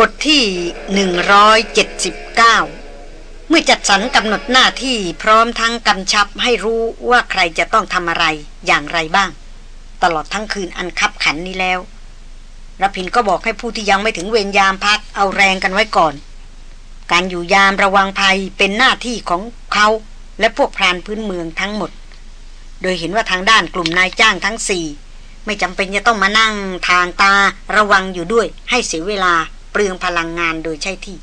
บทที่ 179 เมื่อจัดสรรกำหนดหน้าที่พร้อมทั้งกำชับให้รู้ว่าใครจะต้องทำอะไรอย่างไรบ้าง ตลอดทั้งคืนอันคับขันนี้แล้วรพินก็บอกให้ผู้ที่ยังไม่ถึงเวรยามพักเอาแรงกันไว้ก่อน การอยู่ยามระวังภัยเป็นหน้าที่ของเขาและพวกพรานพื้นเมืองทั้งหมด โดยเห็นว่าทางด้านกลุ่มนายจ้างทั้งสี่ไม่จำเป็นจะต้องมานั่งทางตาระวังอยู่ด้วยให้เสียเวลา เปลืองพลังงานโดยใช่ที่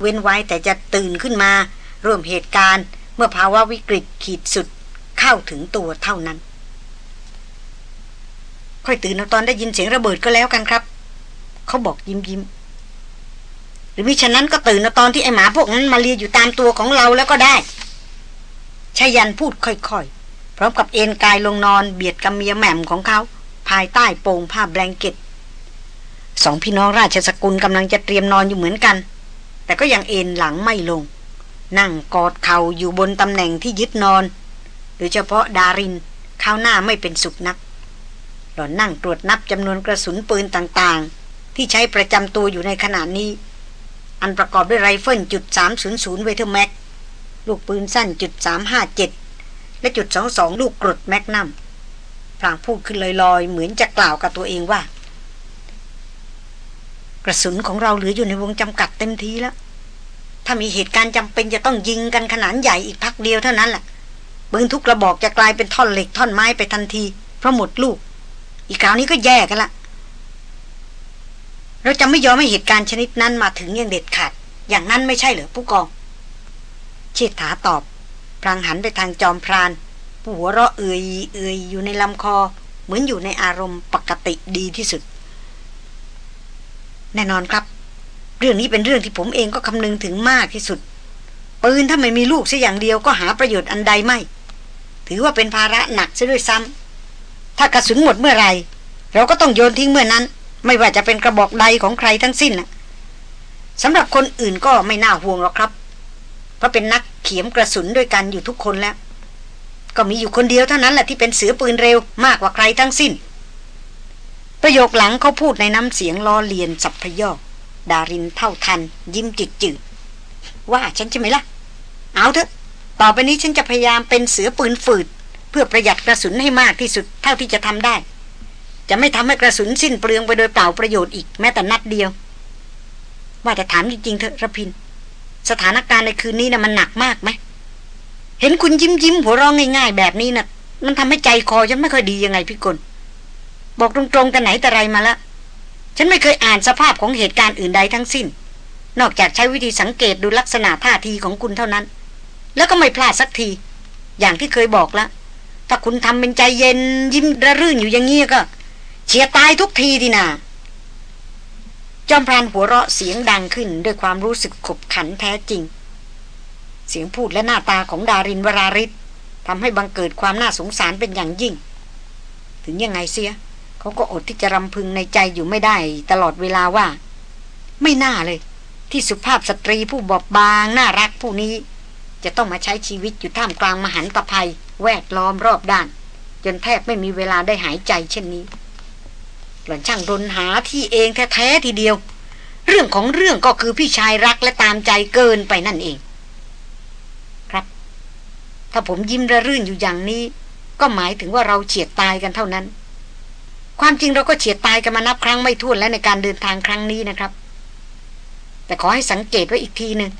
เว้นไว้แต่จะตื่นขึ้นมา ร่วมเหตุการณ์เมื่อภาวะวิกฤตขีดสุดเข้าถึงตัวเท่านั้น ค่อยตื่นตอนได้ยินเสียงระเบิดก็แล้วกันครับ เขาบอกยิ้มยิ้มหรือมิฉะนั้นก็ตื่นตอนที่ไอหมาพวกนั้นมาเลียอยู่ตามตัวของเราแล้วก็ได้ชายันพูดค่อยๆ พร้อมกับเอนกายลงนอนเบียดกับเมียแหม่มของเขา ภายใต้โปงผ้าแบงเก็ต สองพี่น้องราชสกุลกำลังจะเตรียมนอนอยู่เหมือนกัน แต่ก็ยังเอนหลังไม่ลง นั่งกอดเข่าอยู่บนตำแหน่งที่ยึดนอน โดยเฉพาะดารินข้าวหน้าไม่เป็นสุขนัก หล่อนนั่งตรวจนับจำนวนกระสุนปืนต่างๆ ที่ใช้ประจำตัวอยู่ในขณะนี้ อันประกอบด้วยไรเฟิลจุด300เวเธอร์บี้แม็กลูกปืนสั้นจุด357 และจุด22ลูกกรดแมกนัมพลางพูดขึ้นลอยๆ เหมือนจะกล่าวกับตัวเองว่า กระสุนของเราเหลืออยู่ในวงจำกัดเต็มทีแล้ว ถ้ามีเหตุการณ์จำเป็นจะต้องยิงกันขนาดใหญ่อีกพักเดียวเท่านั้นแหละปืนทุกกระบอกจะกลายเป็นท่อนเหล็กท่อนไม้ไปทันที เพราะหมดลูก อีกคราวนี้ก็แย่กันละ เราจะไม่ยอมให้เหตุการณ์ชนิดนั้นมาถึงอย่างเด็ดขาด อย่างนั้นไม่ใช่เหรอผู้กอง เชิดถาตอบ พลางหันไปทางจอมพรานผู้หัวเราะเอื่อยเอื่อยอยู่ในลำคอ เหมือนอยู่ในอารมณ์ปกติดีที่สุด แน่นอนครับ เรื่องนี้เป็นเรื่องที่ผมเองก็คำนึงถึงมากที่สุด ปืนถ้าไม่มีลูกเสัอย่างเดียวก็หาประโยชน์อันใดไม่ ถือว่าเป็นภาระหนักซะด้วยซ้ำถ้ากระสุนหมดเมื่อไรเราก็ต้องโยนทิ้งเมื่อนั้น ไม่ว่าจะเป็นกระบอกใดของใครทั้งสิ้นนะสำหรับคนอื่นก็ไม่น่าห่วงหรอกครับ เพราะเป็นนักเขียมกระสุนด้วยกันอยู่ทุกคนแล้ว ก็มีอยู่คนเดียวเท่านั้นแหละที่เป็นเสือปืนเร็วมากกว่าใครทั้งสิ้น ประโยคหลังเขาพูดในน้ำเสียงล้อเลียนสับพยอกดารินเท่าทัน ยิ้มจืดจืดว่าฉันใช่ไหมล่ะ เอาเถอะ ต่อไปนี้ฉันจะพยายามเป็นเสือปืนฝืด เพื่อประหยัดกระสุนให้มากที่สุดเท่าที่จะทำได้ จะไม่ทำให้กระสุนสิ้นเปลืองไปโดยเปล่าประโยชน์อีกแม้แต่นัดเดียว ว่าแต่ถามจริงๆเถอะระพิน สถานการณ์ในคืนนี้นะ่ะมันหนักมากไหมเห็นคุณยิ้มยิ้มหัวร้องง่าย ๆ แบบนี้นะ่ะ มันทำให้ใจคอฉันไม่ค่อยดียังไงพี่กล บอกตรงๆแต่ไหนแต่ไรมาละฉันไม่เคยอ่านสภาพของเหตุการณ์อื่นใดทั้งสิ้น นอกจากใช้วิธีสังเกตดูลักษณะท่าทีของคุณเท่านั้น แล้วก็ไม่พลาดสักที อย่างที่เคยบอกแล้วถ้าคุณทำเป็นใจเย็นยิ้มระรื่นอยู่อย่างนี้ก็ เฉียตายทุกทีทีนาจอมพรานหัวเราะเสียงดังขึ้นด้วยความรู้สึกขบขันแท้จริง เสียงพูดและหน้าตาของดารินวราริศทำให้บังเกิดความน่าสงสารเป็นอย่างยิ่ง ถึงยังไงเสีย เขาก็อดที่จะรำพึงในใจอยู่ไม่ได้ตลอดเวลาว่า ไม่น่าเลย ที่สุภาพสตรีผู้บอบบางน่ารักผู้นี้ จะต้องมาใช้ชีวิตอยู่ท่ามกลางมหันตภัย แวดล้อมรอบด้าน จนแทบไม่มีเวลาได้หายใจเช่นนี้หล่อนช่างรนหาที่เองแท้ๆทีเดียว เรื่องของเรื่องก็คือพี่ชายรักและตามใจเกินไปนั่นเอง ครับ ถ้าผมยิ้มระรื่นอยู่อย่างนี้ ก็หมายถึงว่าเราเฉียดตายกันเท่านั้น ความจริงเราก็เฉียดตายกันมานับครั้งไม่ถ้วนแล้วในการเดินทางครั้งนี้นะครับ แต่ขอให้สังเกตไว้อีกทีหนึ่ง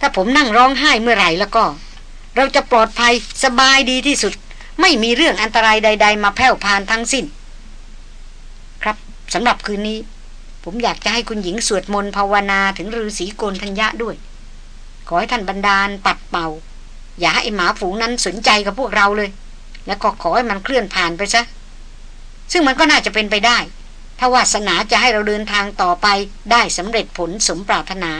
ถ้าผมนั่งร้องไห้เมื่อไหร่แล้วก็ เราจะปลอดภัยสบายดีที่สุด ไม่มีเรื่องอันตรายใด ๆ มาแผ่วพานทั้งสิ้น ครับสำหรับคืนนี้ ผมอยากจะให้คุณหญิงสวดมนต์ภาวนาถึงฤาษีโกนธัญญะด้วย ขอให้ท่านบรรดาลปัดเป่า อย่าให้หมาฝูงนั้นสนใจกับพวกเราเลย แล้วก็ขอให้มันเคลื่อนผ่านไปซะ ซึ่งมันก็น่าจะเป็นไปได้ ถ้าวาสนาจะให้เราเดินทางต่อไปได้สำเร็จผลสมปรารถนา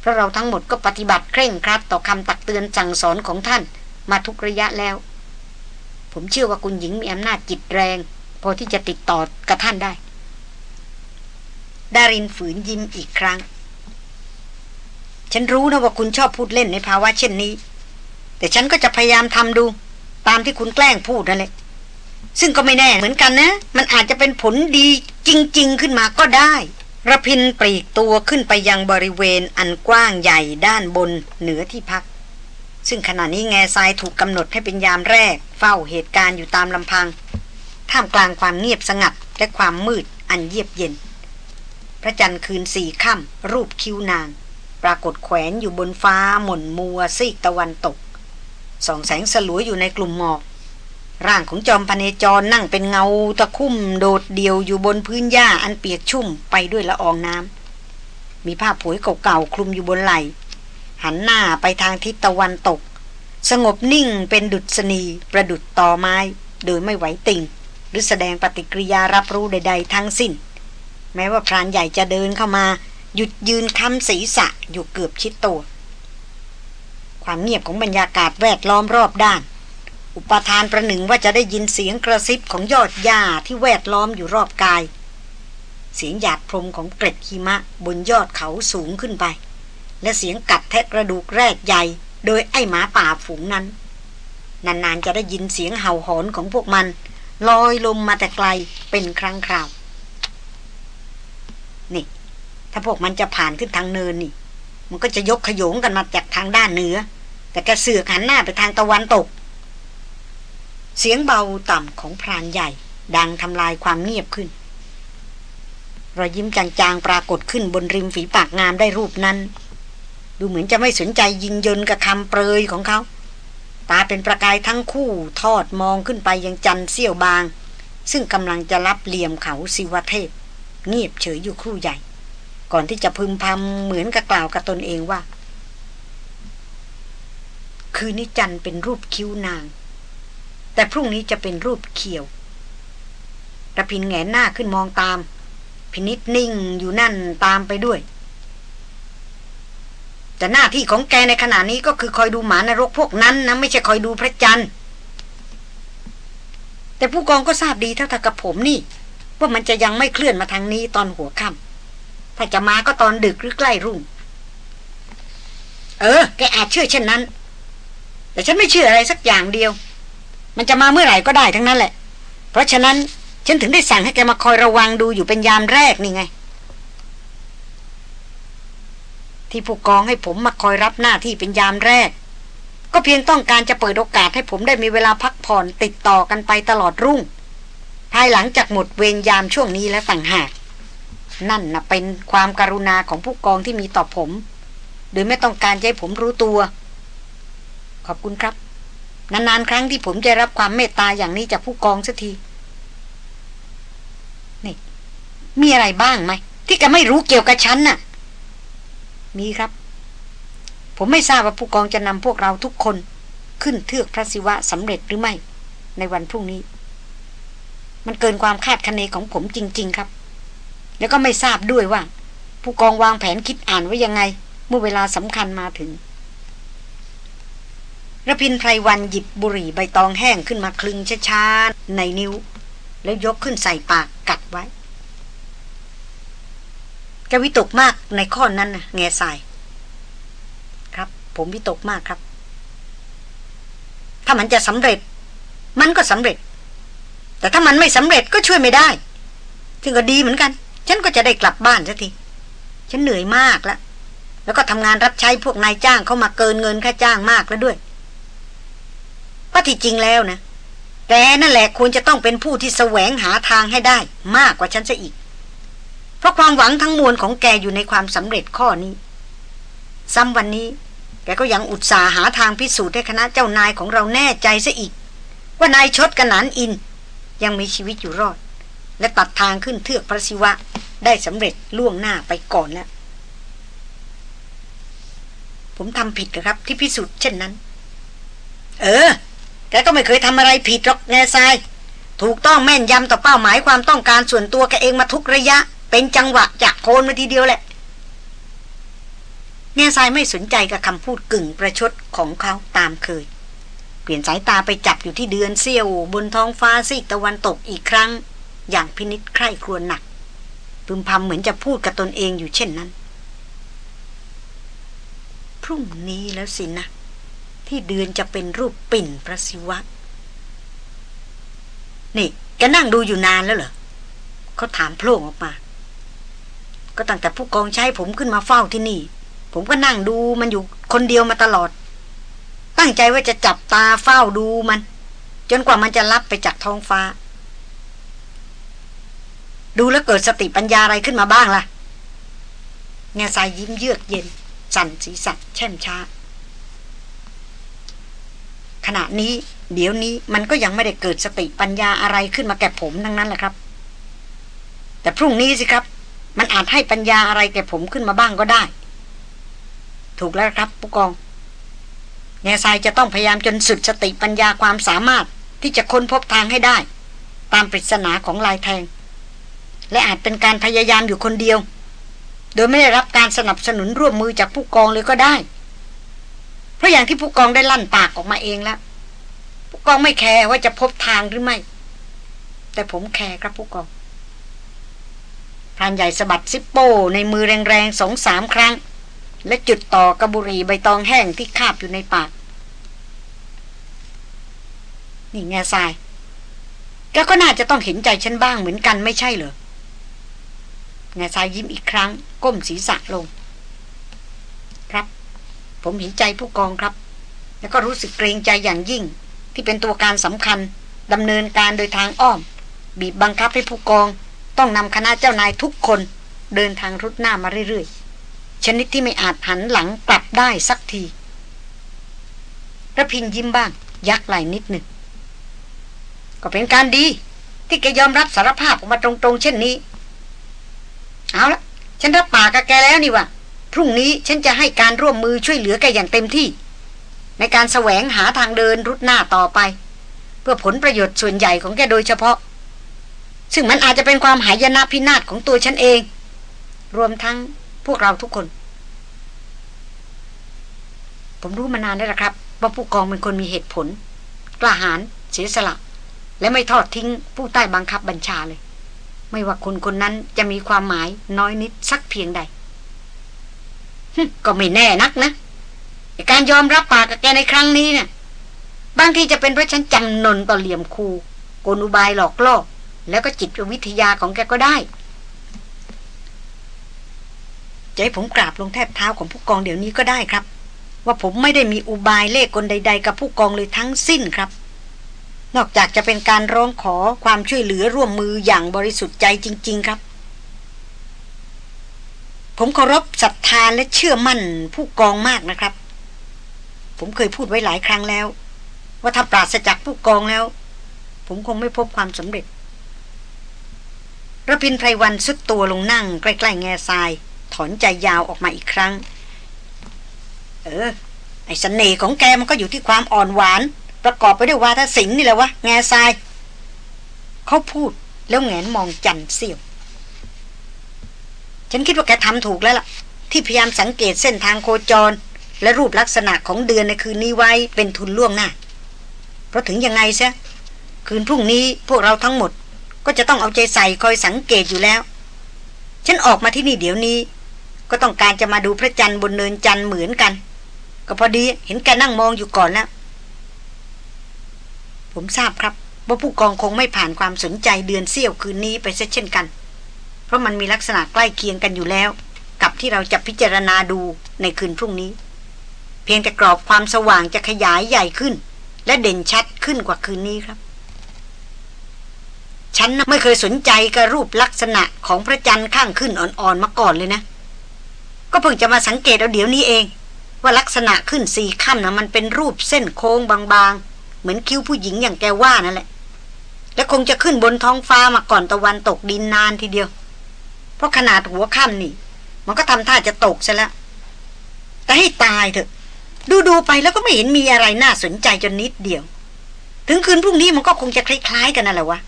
เพราะเราทั้งหมดก็ปฏิบัติเคร่งครัดต่อคำตักเตือนสั่งสอนของท่านมาทุกระยะแล้ว ผมเชื่อว่าคุณหญิงมีอำนาจจิตแรง พอที่จะติดต่อกับท่านได้ ดารินฝืนยิ้มอีกครั้ง ฉันรู้นะว่าคุณชอบพูดเล่นในภาวะเช่นนี้ แต่ฉันก็จะพยายามทำดู ตามที่คุณแกล้งพูดนั่นแหละ ซึ่งก็ไม่แน่เหมือนกันนะ มันอาจจะเป็นผลดีจริง ๆ ขึ้นมาก็ได้ระพินปลีกตัวขึ้นไปยังบริเวณอันกว้างใหญ่ด้านบนเหนือที่พัก ซึ่งขณะนี้แง่ทรายถูกกำหนดให้เป็นยามแรก เฝ้าเหตุการณ์อยู่ตามลำพัง ท่ามกลางความเงียบสงัดและความมืดอันเยียบเย็น พระจันทร์คืนสี่ค่ำรูปคิ้วนาง ปรากฏแขวนอยู่บนฟ้าหม่นมัวซีกตะวันตกส่องแสงสลัวอยู่ในกลุ่มหมอก ร่างของจอมพเนจรนั่งเป็นเงาตะคุ่มโดดเดี่ยวอยู่บนพื้นหญ้าอันเปียกชุ่มไปด้วยละอองน้ำมีผ้าผวยเก่าๆคลุมอยู่บนไหล่หันหน้าไปทางทิศตะวันตก สงบนิ่งเป็นดุษณีประดุดตอไม้ โดยไม่ไหวติ่ง หรือแสดงปฏิกิริยารับรู้ใด ๆ ทั้งสิ้น แม้ว่าพรานใหญ่จะเดินเข้ามา หยุดยืนค้ำศีรษะอยู่เกือบชิดตัว ความเงียบของบรรยากาศแวดล้อมรอบด้าน อุปทานประหนึ่งว่าจะได้ยินเสียงกระซิบของยอดหญ้าที่แวดล้อมอยู่รอบกาย เสียงหยาดพรมของเกร็ดหิมะบนยอดเขาสูงขึ้นไป และเสียงกัดแทะกระดูกแรกใหญ่ โดยไอ้หมาป่าฝูงนั้น นานๆจะได้ยินเสียงเห่าหอนของพวกมัน ลอยลมมาแต่ไกลเป็นครั้งคราว นี่ ถ้าพวกมันจะผ่านขึ้นทางเนินนี่ มันก็จะยกขยงกันมาจากทางด้านเหนือ แต่แกเสือกหันหน้าไปทางตะวันตก เสียงเบาต่ำของพรานใหญ่ ดังทำลายความเงียบขึ้น รอยยิ้มจางๆปรากฏขึ้นบนริมฝีปากงามได้รูปนั้น ดูเหมือนจะไม่สนใจยิงยนกับคำเปรยของเขาตาเป็นประกายทั้งคู่ทอดมองขึ้นไปยังจันเสี้ยวบาง ซึ่งกำลังจะรับเหลี่ยมเขาสิวเทพ เงียบเฉยอยู่ครู่ใหญ่ ก่อนที่จะพึมพำเหมือนกับกล่าวกับตนเองว่า คืนนี้จันเป็นรูปคิ้วนาง แต่พรุ่งนี้จะเป็นรูปเขียวระพินแงนหน้าขึ้นมองตาม พินิษนิ่งอยู่นั่นตามไปด้วย แต่หน้าที่ของแกในขณะนี้ก็คือคอยดูหมานรกพวกนั้นนะไม่ใช่คอยดูพระจันทร์แต่ผู้กองก็ทราบดีเท่ากับผมนี่ ว่ามันจะยังไม่เคลื่อนมาทางนี้ตอนหัวค่ำถ้าจะมาก็ตอนดึกหรือใกล้รุ่ง เออ แกอาจเชื่อเช่นนั้น แต่ฉันไม่เชื่ออะไรสักอย่างเดียว มันจะมาเมื่อไหร่ก็ได้ทั้งนั้นแหละ เพราะฉะนั้นฉันถึงได้สั่งให้แกมาคอยระวังดูอยู่เป็นยามแรกนี่ไง ที่ผู้กองให้ผมมาคอยรับหน้าที่เป็นยามแรก ก็เพียงต้องการจะเปิดโอกาสให้ผมได้มีเวลาพักผ่อนติดต่อกันไปตลอดรุ่ง ภายหลังจากหมดเวรยามช่วงนี้และต่างหากนั่นนะเป็นความการุณาของผู้กองที่มีต่อผม โดยไม่ต้องการให้ผมรู้ตัว ขอบคุณครับ นานๆครั้งที่ผมจะรับความเมตตาอย่างนี้จากผู้กองสักที นี่ มีอะไรบ้างไหม ที่แกไม่รู้เกี่ยวกับฉันน่ะ มีครับ ผมไม่ทราบว่าผู้กองจะนำพวกเราทุกคน ขึ้นเทือกพระศิวะสำเร็จหรือไม่ ในวันพรุ่งนี้ มันเกินความคาดคะเนของผมจริง ๆ ครับ แล้วก็ไม่ทราบด้วยว่า ผู้กองวางแผนคิดอ่านไว้ยังไง เมื่อเวลาสำคัญมาถึง ระพินไพรวันหยิบบุหรี่ใบตองแห้งขึ้นมาคลึงช้าๆในนิ้ว แล้วยกขึ้นใส่ปากกัดไว้แกวิตกมากในข้อนั้นนะแง่ใส่ครับ ผมวิตกมากครับ ถ้ามันจะสำเร็จ มันก็สำเร็จ แต่ถ้ามันไม่สำเร็จก็ช่วยไม่ได้ถึงก็ดีเหมือนกัน ฉันก็จะได้กลับบ้านสักทีฉันเหนื่อยมากแล้วแล้วก็ทำงานรับใช้พวกนายจ้างเข้ามาเกินเงินค่าจ้างมากแล้วด้วย ว่าที่จริงแล้วนะ แกนั่นแหละควรจะต้องเป็นผู้ที่แสวงหาทางให้ได้ มากกว่าฉันซะอีก เพราะความหวังทั้งมวลของแกอยู่ในความสำเร็จข้อนี้ ซ้ำวันนี้ แกก็ยังอุตส่าห์หาทางพิสูจน์ให้คณะเจ้านายของเราแน่ใจซะอีก ว่านายชดกระนันอิน ยังมีชีวิตอยู่รอด และตัดทางขึ้นเทือกพระศิวะ ได้สำเร็จล่วงหน้าไปก่อนแล้วผมทำผิดครับ ที่พิสูจน์เช่นนั้น เออ แกก็ไม่เคยทำอะไรผิดหรอกแง่ทราย ถูกต้องแม่นยำต่อเป้าหมายความต้องการส่วนตัวแกเองมาทุกระยะ เป็นจังหวะจากโคนมาทีเดียวแหละแง่ทรายไม่สนใจกับคำพูดกึ่งประชดของเขาตามเคย เปลี่ยนสายตาไปจับอยู่ที่เดือนเสี้ยวบนท้องฟ้าซีกตะวันตกอีกครั้ง อย่างพินิษใคร่ครวญหนักพึมพำเหมือนจะพูดกับตนเองอยู่เช่นนั้น พรุ่งนี้แล้วสินะ ที่เดือนจะเป็นรูปปิ่นพระศิวะ นี่แกนั่งดูอยู่นานแล้วเหรอเขาถามโผล่ออกมา ก็ตั้งแต่ผู้กองใช้ผมขึ้นมาเฝ้าที่นี่ ผมก็นั่งดูมันอยู่คนเดียวมาตลอด ตั้งใจว่าจะจับตาเฝ้าดูมัน จนกว่ามันจะลับไปจากท้องฟ้า ดูแล้วเกิดสติปัญญาอะไรขึ้นมาบ้างล่ะเงาสายยิ้มเยือกเย็น สั่นสีสันแช่มช้า ขณะนี้ เดี๋ยวนี้มันก็ยังไม่ได้เกิดสติปัญญาอะไรขึ้นมาแก่ผมทั้งนั้นแหละครับ แต่พรุ่งนี้สิครับ มันอาจให้ปัญญาอะไรแก่ผมขึ้นมาบ้างก็ได้ ถูกแล้วครับผู้กองแง่ทรายจะต้องพยายามจนสุดสติปัญญาความสามารถที่จะค้นพบทางให้ได้ ตามปริศนาของลายแทง และอาจเป็นการพยายามอยู่คนเดียว โดยไม่ได้รับการสนับสนุนร่วมมือจากผู้กองเลยก็ได้ ราะอย่างที่ผู้กองได้ลั่นปากออกมาเองแล้ว ผู้กองไม่แคร์ว่าจะพบทางหรือไม่ แต่ผมแคร์ครับผู้กองพรานใหญ่สะบัดซิปโป้ในมือแรงๆสองสามครั้ง และจุดต่อกระบุรีใบตองแห้งที่คาบอยู่ในปาก นี่แง่ทรายแกก็น่าจะต้องเห็นใจฉันบ้างเหมือนกันไม่ใช่เหรอแง่ทรายยิ้มอีกครั้ง ก้มศีรษะลง ผมเห็นใจผู้กองครับ แล้วก็รู้สึกเกรงใจอย่างยิ่ง ที่เป็นตัวการสำคัญดำเนินการโดยทางอ้อม บีบบังคับให้ผู้กอง ต้องนำคณะเจ้านายทุกคนเดินทางรุดหน้ามาเรื่อยๆ ชนิดที่ไม่อาจหันหลังกลับได้สักทีระพินยิ้มบ้าง ยักไหลนิดหนึ่ง ก็เป็นการดี ที่แกยอมรับสารภาพออกมาตรงๆ เช่นนี้ เอาละฉันรับปากกับแกแล้วนี่วะ พรุ่งนี้ฉันจะให้การร่วมมือช่วยเหลือแกอย่างเต็มที่ ในการแสวงหาทางเดินรุดหน้าต่อไป เพื่อผลประโยชน์ส่วนใหญ่ของแกโดยเฉพาะ ซึ่งมันอาจจะเป็นความหายนะพินาศของตัวฉันเอง รวมทั้งพวกเราทุกคน ผมรู้มานานแล้วครับ ว่าผู้กองเป็นคนมีเหตุผล กล้าหาญเสียสละ และไม่ทอดทิ้งผู้ใต้บังคับบัญชาเลย ไม่ว่าคนคนนั้นจะมีความหมายน้อยนิดสักเพียงใด ก็ไม่แน่นักนะการยอมรับปากกับแกในครั้งนี้เนี่ยบางทีจะเป็นเพราะฉันจำนนต่อเหลี่ยมคูโกนุบายหลอกล่อแล้วก็จิตวิทยาของแกก็ได้จะให้ผมกราบลงแทบเท้าของผู้กองเดี๋ยวนี้ก็ได้ครับ ว่าผมไม่ได้มีอุบายเล่กลใด ๆ กับผู้กองเลยทั้งสิ้นครับ นอกจากจะเป็นการร้องขอความช่วยเหลือร่วมมืออย่างบริสุทธิ์ใจจริง ๆ ครับ ผมเคารพศรัทธาและเชื่อมั่นผู้กองมากนะครับ ผมเคยพูดไว้หลายครั้งแล้ว ว่าถ้าปราศจากผู้กองแล้ว ผมคงไม่พบความสำเร็จระพินไพรวันซุดตัวลงนั่ง ใกล้ๆแง่ทราย ถอนใจยาวออกมาอีกครั้ง เออ ไอสเสน่ห์ของแกมันก็อยู่ที่ความอ่อนหวาน ประกอบไปด้วยวาทศิลป์นี่แหละวะแง่ทราย เขาพูดแล้วแงนมองจันเสียว ฉันคิดว่าแกทำถูกแล้วล่ะ ที่พยายามสังเกตเส้นทางโคจร และรูปลักษณะของเดือนในคืนนี้ไว้เป็นทุนล่วงหน้า เพราะถึงยังไงซะคืนพรุ่งนี้พวกเราทั้งหมด ก็จะต้องเอาใจใส่คอยสังเกตอยู่แล้ว ฉันออกมาที่นี่เดี๋ยวนี้ ก็ต้องการจะมาดูพระจันทร์บนเนินจันทร์เหมือนกัน ก็พอดีเห็นแกนั่งมองอยู่ก่อนแล้วผมทราบครับว่าผู้กองคงไม่ผ่านความสนใจเดือนเสี้ยวคืนนี้ไปเช่นกัน ราะมันมีลักษณะใกล้เคียงกันอยู่แล้ว กับที่เราจะพิจารณาดูในคืนพรุ่งนี้ เพียงแต่กรอบความสว่างจะขยายใหญ่ขึ้น และเด่นชัดขึ้นกว่าคืนนี้ครับ ฉันไม่เคยสนใจกับรูปลักษณะของพระจันทร์ข้างขึ้นอ่อนๆมาก่อนเลยนะ ก็เพิ่งจะมาสังเกตเอาเดี๋ยวนี้เอง ว่าลักษณะขึ้นสี่ข้ามนะมันเป็นรูปเส้นโค้งบางๆ เหมือนคิ้วผู้หญิงอย่างแกว่านั่นแหละ และคงจะขึ้นบนท้องฟ้ามาก่อนตะวันตกดินนานทีเดียว ราะขนาดหัวค่ำนี่ มันก็ทำท่าจะตกซะแล้ว แต่ให้ตายเถอะ ดูๆไปแล้วก็ไม่เห็นมีอะไรน่าสนใจจนนิดเดียว ถึงคืนพรุ่งนี้มันก็คงจะคล้ายๆกันนั่นแหละวะ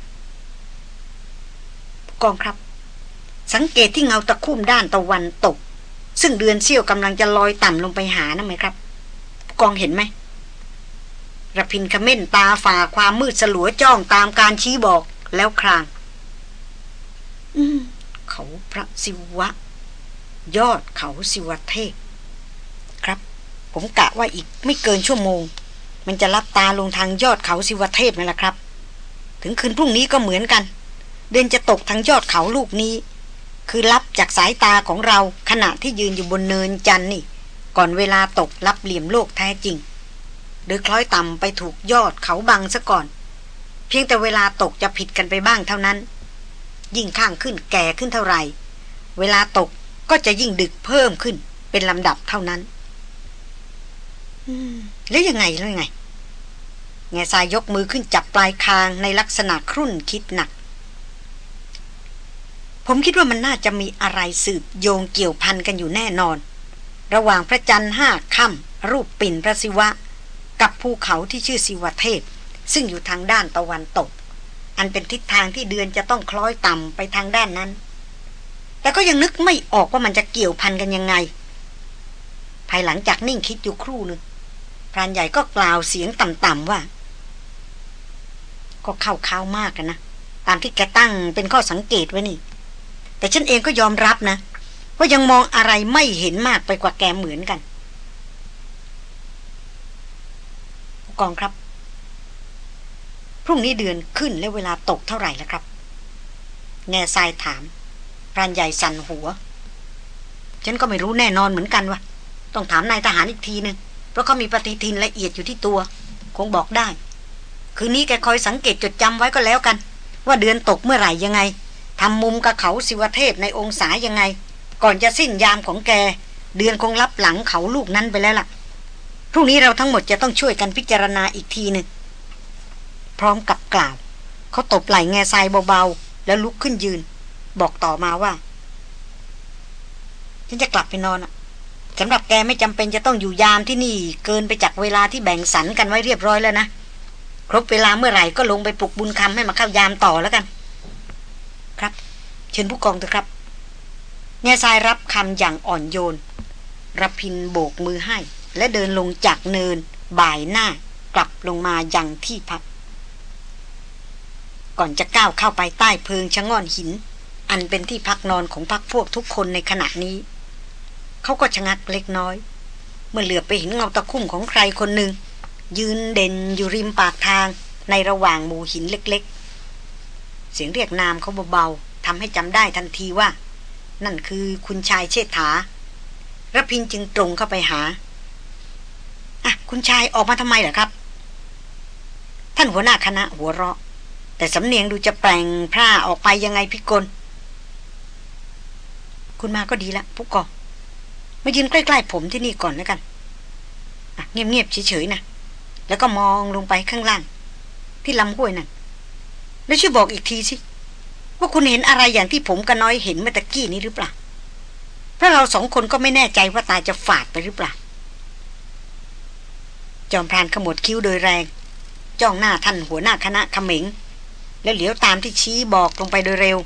กองครับ สังเกตที่เงาตะคุ่มด้านตะวันตก ซึ่งเดือนเซี่ยวกำลังจะลอยต่ำลงไปหานะไหมครับ กองเห็นไหมระพินขม้นตาฝ่าความมืดสลัวจ้องตามการชี้บอกแล้วคราง อืม เขาพระศิวะ ยอดเขาศิวเทพ ครับ ผมกะว่าอีกไม่เกินชั่วโมง มันจะลับตาลงทางยอดเขาศิวเทพนั่นแหละครับ ถึงคืนพรุ่งนี้ก็เหมือนกัน เดินจะตกทั้งยอดเขาลูกนี้ คือลับจากสายตาของเราขณะที่ยืนอยู่บนเนินจันนี่ ก่อนเวลาตกรับเหลี่ยมโลกแท้จริงหรือคล้อยต่ำไปถูกยอดเขาบังซะก่อน เพียงแต่เวลาตกจะผิดกันไปบ้างเท่านั้น ยิ่งข้างขึ้นแก่ขึ้นเท่าไหร่ เวลาตกก็จะยิ่งดึกเพิ่มขึ้น เป็นลำดับเท่านั้นแล้วยังไงแล้วยังไง แง่ทรายยกมือขึ้นจับปลายคางในลักษณะครุ่นคิดหนัก ผมคิดว่ามันน่าจะมีอะไรสืบโยงเกี่ยวพันกันอยู่แน่นอน ระหว่างพระจันทร์ห้าค่ำรูปปิ่นพระศิวะ กับภูเขาที่ชื่อศิวเทพ ซึ่งอยู่ทางด้านตะวันตก อันเป็นทิศทางที่เดือนจะต้องคล้อยต่ำไปทางด้านนั้น แต่ก็ยังนึกไม่ออกว่ามันจะเกี่ยวพันกันยังไง ภายหลังจากนิ่งคิดอยู่ครู่หนึ่งพรานใหญ่ก็กล่าวเสียงต่ำๆว่า ก็เข้าข้าวมากกันนะ ตามที่แกตั้งเป็นข้อสังเกตไว้นี่ แต่ฉันเองก็ยอมรับนะ ว่ายังมองอะไรไม่เห็นมากไปกว่าแกเหมือนกันกองครับ พรุ่งนี้เดือนขึ้นและเวลาตกเท่าไหร่แล้วครับ แง่ทรายถามพรานใหญ่สั่นหัว ฉันก็ไม่รู้แน่นอนเหมือนกันวะต้องถามนายทหารอีกทีนึงเพราะเขามีปฏิทินละเอียดอยู่ที่ตัว คงบอกได้ คืนนี้แกคอยสังเกตจดจำไว้ก็แล้วกัน ว่าเดือนตกเมื่อไหร่ยังไงทำมุมกับเขาสิวเทพในองศายังไง ก่อนจะสิ้นยามของแก เดือนคงรับหลังเขาลูกนั้นไปแล้วล่ะพรุ่งนี้เราทั้งหมดจะต้องช่วยกันพิจารณาอีกทีหนึ่ง พร้อมกับกล่าว เขาตบไหล่แง่ทรายเบาๆ แล้วลุกขึ้นยืน บอกต่อมาว่า ฉันจะกลับไปนอนอะสำหรับแกไม่จำเป็นจะต้องอยู่ยามที่นี่ เกินไปจากเวลาที่แบ่งสรรกันไว้เรียบร้อยแล้วนะ ครบเวลาเมื่อไหร่ก็ลงไปปลุกบุญคำให้มาเข้ายามต่อแล้วกัน ครับ เชิญผู้กองเถอะครับแง่ทรายรับคำอย่างอ่อนโยนรับพินโบกมือให้ และเดินลงจากเนิน บ่ายหน้ากลับลงมาอยังที่พัก ก่อนจะก้าวเข้าไปใต้เพิงชะง่อนหิน อันเป็นที่พักนอนของพักพวกทุกคนในขณะนี้ เขาก็ชะงักเล็กน้อย เมื่อเหลือไปเห็นเงาตะคุ่มของใครคนหนึ่ง ยืนเด่นอยู่ริมปากทางในระหว่างหมู่หินเล็กๆ เสียงเรียกนามเขาเบาๆทำให้จำได้ทันทีว่า นั่นคือคุณชายเชษฐาระพินจึงตรงเข้าไปหาอะคุณชายออกมาทำไมเหรอครับ ท่านหัวหน้าคณะหัวเราะ แต่สำเนียงดูจะแปลงพร่าออกไปยังไงพิกล คุณมาก็ดีละผู้กองมายืนใกล้ๆผมที่นี่ก่อนแล้วกันเงียบๆเฉยๆนะ แล้วก็มองลงไปข้างล่าง ที่ลำห้วยนั่นแล้วช่วยบอกอีกทีสิ ว่าคุณเห็นอะไรอย่างที่ผมกับน้อยเห็นเมื่อตะกี้นี้หรือเปล่าเพราะเราสองคนก็ไม่แน่ใจว่าตาจะฝาดไปหรือเปล่า จอมพรานขมวดคิ้วโดยแรง จ้องหน้าท่านหัวหน้าคณะขมิง แล้วเหลียวตามที่ชี้บอกลงไปโดยเร็ว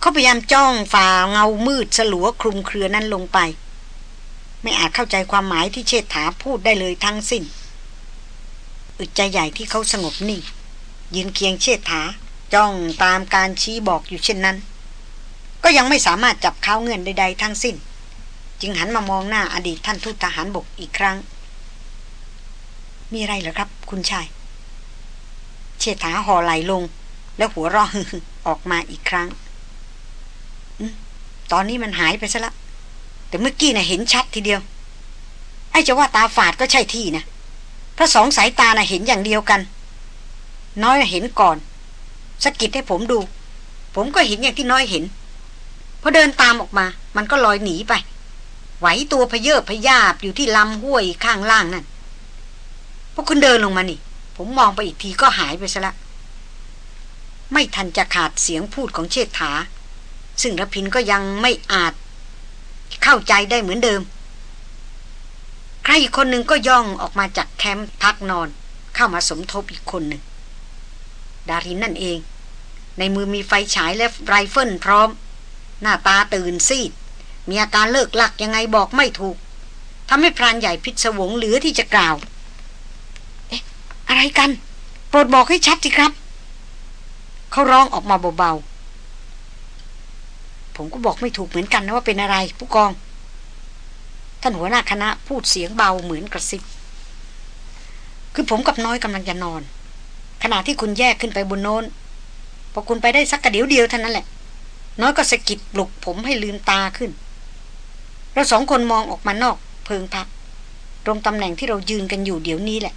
เขาพยายามจ้องฝ่าเงามืดสลัวคลุมเครือนั้นลงไป ไม่อาจเข้าใจความหมายที่เชษฐาพูดได้เลยทั้งสิ้นอึดใจใหญ่ที่เขาสงบนิ่งยืนเคียงเชิดถาจ้องตามการชี้บอกอยู่เช่นนั้น ก็ยังไม่สามารถจับเข้าเงื่อนใดๆทั้งสิ้น จึงหันมามองหน้าอดีตท่านทูตทหารบกอีกครั้ง มีอะไรเหรอครับ คุณชาย เชษฐาห่อไหลลง แล้วหัวเราะออกมาอีกครั้งตอนนี้มันหายไปซะละ แต่เมื่อกี้นะ่ะเห็นชัดทีเดียว ไอ้จะว่าตาฝาดก็ใช่ที่นะพราะสองสายตาน่ะเห็นอย่างเดียวกัน น้อยเห็นก่อนสกิดให้ผมดู ผมก็เห็นอย่างที่น้อยเห็นพอเดินตามออกมา มันก็ลอยหนีไป ไหวตัวพเยอพยาบอยู่ที่ลำห้วยข้างล่างนั่นพอคุณเดินลงมานี่ ผมมองไปอีกทีก็หายไปซะละ ไม่ทันจะขาดเสียงพูดของเชษฐา ซึ่งระพินก็ยังไม่อาจ เข้าใจได้เหมือนเดิม ใครอีกคนหนึ่งก็ย่องออกมาจากแคมป์พักนอน เข้ามาสมทบอีกคนหนึ่ง ดารินนั่นเอง ในมือมีไฟฉายและไรเฟิลพร้อม หน้าตาตื่นซีด มีอาการเลิกลักยังไงบอกไม่ถูกทำให้พรานใหญ่พิศวงเหลือที่จะกล่าว อะไรกัน โปรดบอกให้ชัดสิครับ เขาร้องออกมาเบาๆ ผมก็บอกไม่ถูกเหมือนกันนะว่าเป็นอะไร ผู้กอง ท่านหัวหน้าคณะพูดเสียงเบาเหมือนกระซิบ คือผมกับน้อยกำลังจะนอน ขณะที่คุณแยกขึ้นไปบนโน้น พอคุณไปได้สักกระเดียวเดียวเท่านั้นแหละ น้อยก็สะกิดปลุกผมให้ลืมตาขึ้น เราสองคนมองออกมานอก เพิงพักตรงตำแหน่งที่เรายืนกันอยู่เดี๋ยวนี้แหละ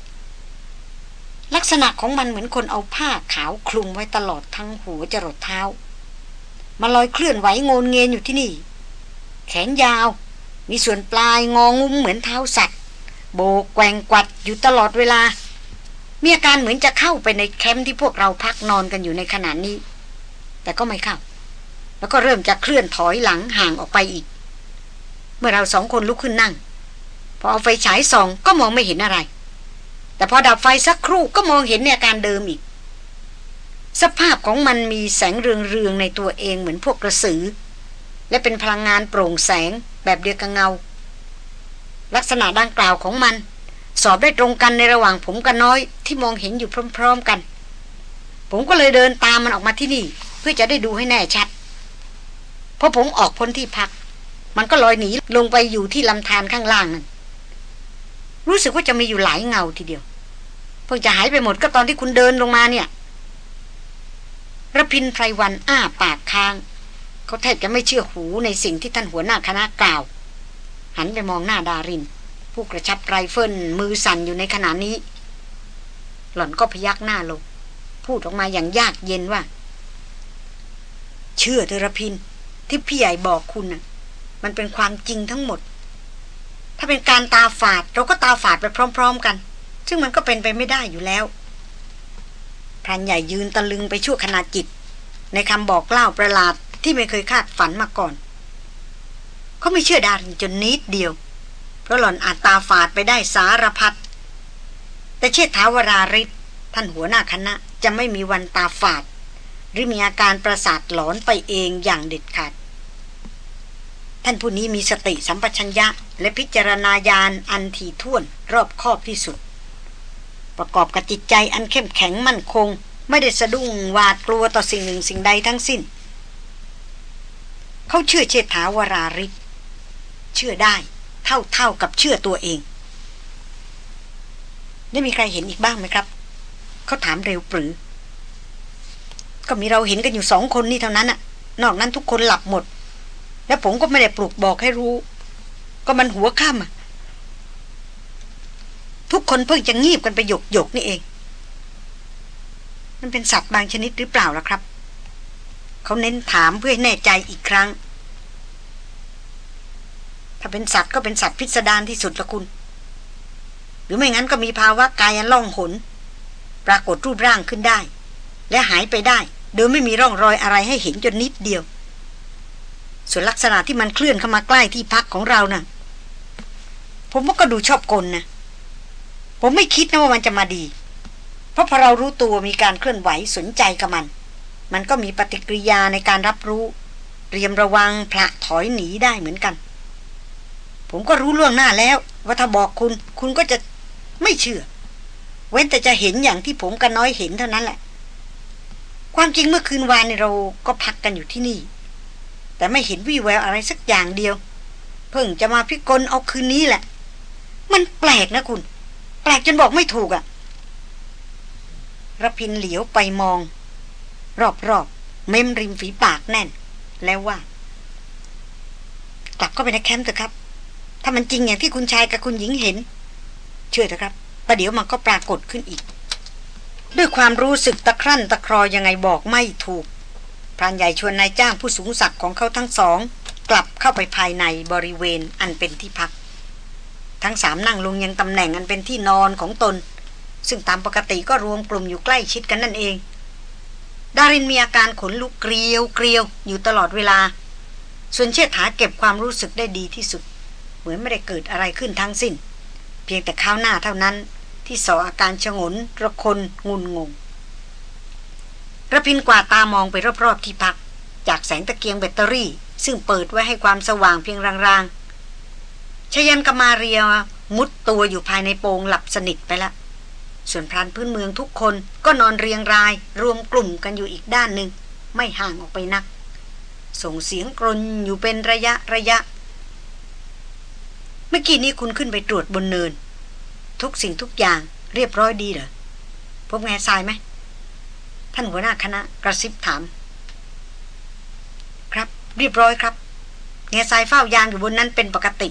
ลักษณะของมันเหมือนคนเอาผ้าขาวคลุมไว้ตลอดทั้งหัวจรดเท้า มาลอยเคลื่อนไหวงนเงยนอยู่ที่นี่ แขนยาว มีส่วนปลายงองุ้มเหมือนเท้าสัตว์ โบกแกวงกวัดอยู่ตลอดเวลา มีอาการเหมือนจะเข้าไปในแคมป์ที่พวกเราพักนอนกันอยู่ในขณะนี้ แต่ก็ไม่เข้า แล้วก็เริ่มจะเคลื่อนถอยหลังห่างออกไปอีก เมื่อเราสองคนลุกขึ้นนั่ง พอเอาไฟฉายส่องก็มองไม่เห็นอะไร แต่พอดับไฟสักครู่ก็มองเห็นในอาการเดิมอีก สภาพของมันมีแสงเรืองๆในตัวเองเหมือนพวกกระสือ และเป็นพลังงานโปร่งแสงแบบเดียวกับเงา ลักษณะดังกล่าวของมัน สอบได้ตรงกันในระหว่างผมกับน้อยที่มองเห็นอยู่พร้อม ๆกัน ผมก็เลยเดินตามมันออกมาที่นี่ เพื่อจะได้ดูให้แน่ชัดพอผมออกพ้นที่พัก มันก็ลอยหนีลงไปอยู่ที่ลำธารข้างล่างนั่น รู้สึกว่าจะมีอยู่หลายเงาทีเดียวเพิ่งจะหายไปหมดก็ตอนที่คุณเดินลงมาเนี่ยระพินไพรวันอ้าปากค้าง เขาแทบจะไม่เชื่อหูในสิ่งที่ท่านหัวหน้าคณะกล่าว หันไปมองหน้าดาริน ผู้กระชับไรเฟิลมือสั่นอยู่ในขณะนี้ หล่อนก็พยักหน้าลง พูดออกมาอย่างยากเย็นว่า เชื่อเธอระพินที่พี่ใหญ่บอกคุณน่ะ มันเป็นความจริงทั้งหมด ถ้าเป็นการตาฝาดเราก็ตาฝาดไปพร้อม ๆ กัน ซึ่งมันก็เป็นไปไม่ได้อยู่แล้วพรานใหญ่ยืนตะลึงไปชั่วขณะจิต ในคำบอกเล่าประหลาดที่ไม่เคยคาดฝันมาก่อน เขาไม่เชื่อดารินจนนิดเดียว เพราะหล่อนอาจตาฝาดไปได้สารพัดแต่เชษฐาวราริศท่านหัวหน้าคณะจะไม่มีวันตาฝาด หรือมีอาการประสาทหลอนไปเองอย่างเด็ดขาด ท่านผู้นี้มีสติสัมปชัญญะและพิจารณาญาณอันถี่ถ้วนรอบคอบที่สุด ประกอบกับจิตใจอันเข้มแข็งมั่นคง ไม่ได้สะดุ้งหวาดกลัวต่อสิ่งหนึ่งสิ่งใดทั้งสิ้น เขาเชื่อเชษฐาวราริศเชื่อได้เท่าเท่ากับเชื่อตัวเองได้มีใครเห็นอีกบ้างไหมครับ เขาถามเร็วปรือ ก็มีเราเห็นกันอยู่สองคนนี่เท่านั้นอะนอกนั้นทุกคนหลับหมด และผมก็ไม่ได้ปลุกบอกให้รู้ ก็มันหัวค่ำอะทุกคนเพิ่งจะงีบกันไปหยกหยกนี่เอง มันเป็นสัตว์บางชนิดหรือเปล่าล่ะครับ เขาเน้นถามเพื่อให้แน่ใจอีกครั้ง ถ้าเป็นสัตว์ก็เป็นสัตว์พิสดารที่สุดละคุณ หรือไม่งั้นก็มีภาวะกายล่องหน ปรากฏรูปร่างขึ้นได้ และหายไปได้ โดยไม่มีร่องรอยอะไรให้เห็นจนนิดเดียวส่วนลักษณะที่มันเคลื่อนเข้ามาใกล้ที่พักของเรานะ่ะ ผมว่าก็ดูชอบกลนะ ผมไม่คิดนะว่ามันจะมาดี เพราะพอเรารู้ตัวมีการเคลื่อนไหวสนใจกับมัน มันก็มีปฏิกิริยาในการรับรู้ เตรียมระวังพระถอยหนีได้เหมือนกัน ผมก็รู้ล่วงหน้าแล้ว ว่าถ้าบอกคุณ คุณก็จะไม่เชื่อ เว้นแต่จะเห็นอย่างที่ผมกับน้อยเห็นเท่านั้นแหละ ความจริงเมื่อคืนวานเราก็พักกันอยู่ที่นี่ แต่ไม่เห็นวี่แววอะไรสักอย่างเดียว เพิ่งจะมาพิกลเอาคืนนี้แหละ มันแปลกนะคุณ แปลกจนบอกไม่ถูกอะระพินเหลียวไปมอง รอบๆ เม้มริมฝีปากแน่น แล้วว่า กลับเข้าไปในแคมป์เถอะครับ ถ้ามันจริงอย่างที่คุณชายกับคุณหญิงเห็น เชื่อเถอะครับประเดี๋ยวมันก็ปรากฏขึ้นอีก ด้วยความรู้สึกตะครั่นตะครอยังไงบอกไม่ถูกพรานใหญ่ชวนนายจ้างผู้สูงศักดิ์ของเขาทั้งสอง กลับเข้าไปภายในบริเวณอันเป็นที่พัก ทั้งสามนั่งลงยังตำแหน่งอันเป็นที่นอนของตน ซึ่งตามปกติก็รวมกลุ่มอยู่ใกล้ชิดกันนั่นเอง ดารินมีอาการขนลุกเกลียวเกลียวอยู่ตลอดเวลา ส่วนเชษฐาเก็บความรู้สึกได้ดีที่สุด เหมือนไม่ได้เกิดอะไรขึ้นทั้งสิ้น เพียงแต่ข้าวหน้าเท่านั้นที่สออาการชงนระคนงุนงงระพินกว่าตามองไปรอบๆที่พัก จากแสงตะเกียงแบตเตอรี่ ซึ่งเปิดไว้ให้ความสว่างเพียงรางๆ ชยันกมาเรียมุดตัวอยู่ภายในโปงหลับสนิทไปแล้วส่วนพรานพื้นเมืองทุกคนก็นอนเรียงรายรวมกลุ่มกันอยู่อีกด้านหนึ่ง ไม่ห่างออกไปนัก ส่งเสียงกรนอยู่เป็นระยะระยะ เมื่อกี้นี้คุณขึ้นไปตรวจบนเนิน ทุกสิ่งทุกอย่างเรียบร้อยดีเหรอพบแง่ทรายไหม ท่านหัวหน้าคณะกระซิบถาม ครับ เรียบร้อยครับแง่ทรายเฝ้ายามอยู่บนนั้นเป็นปกติ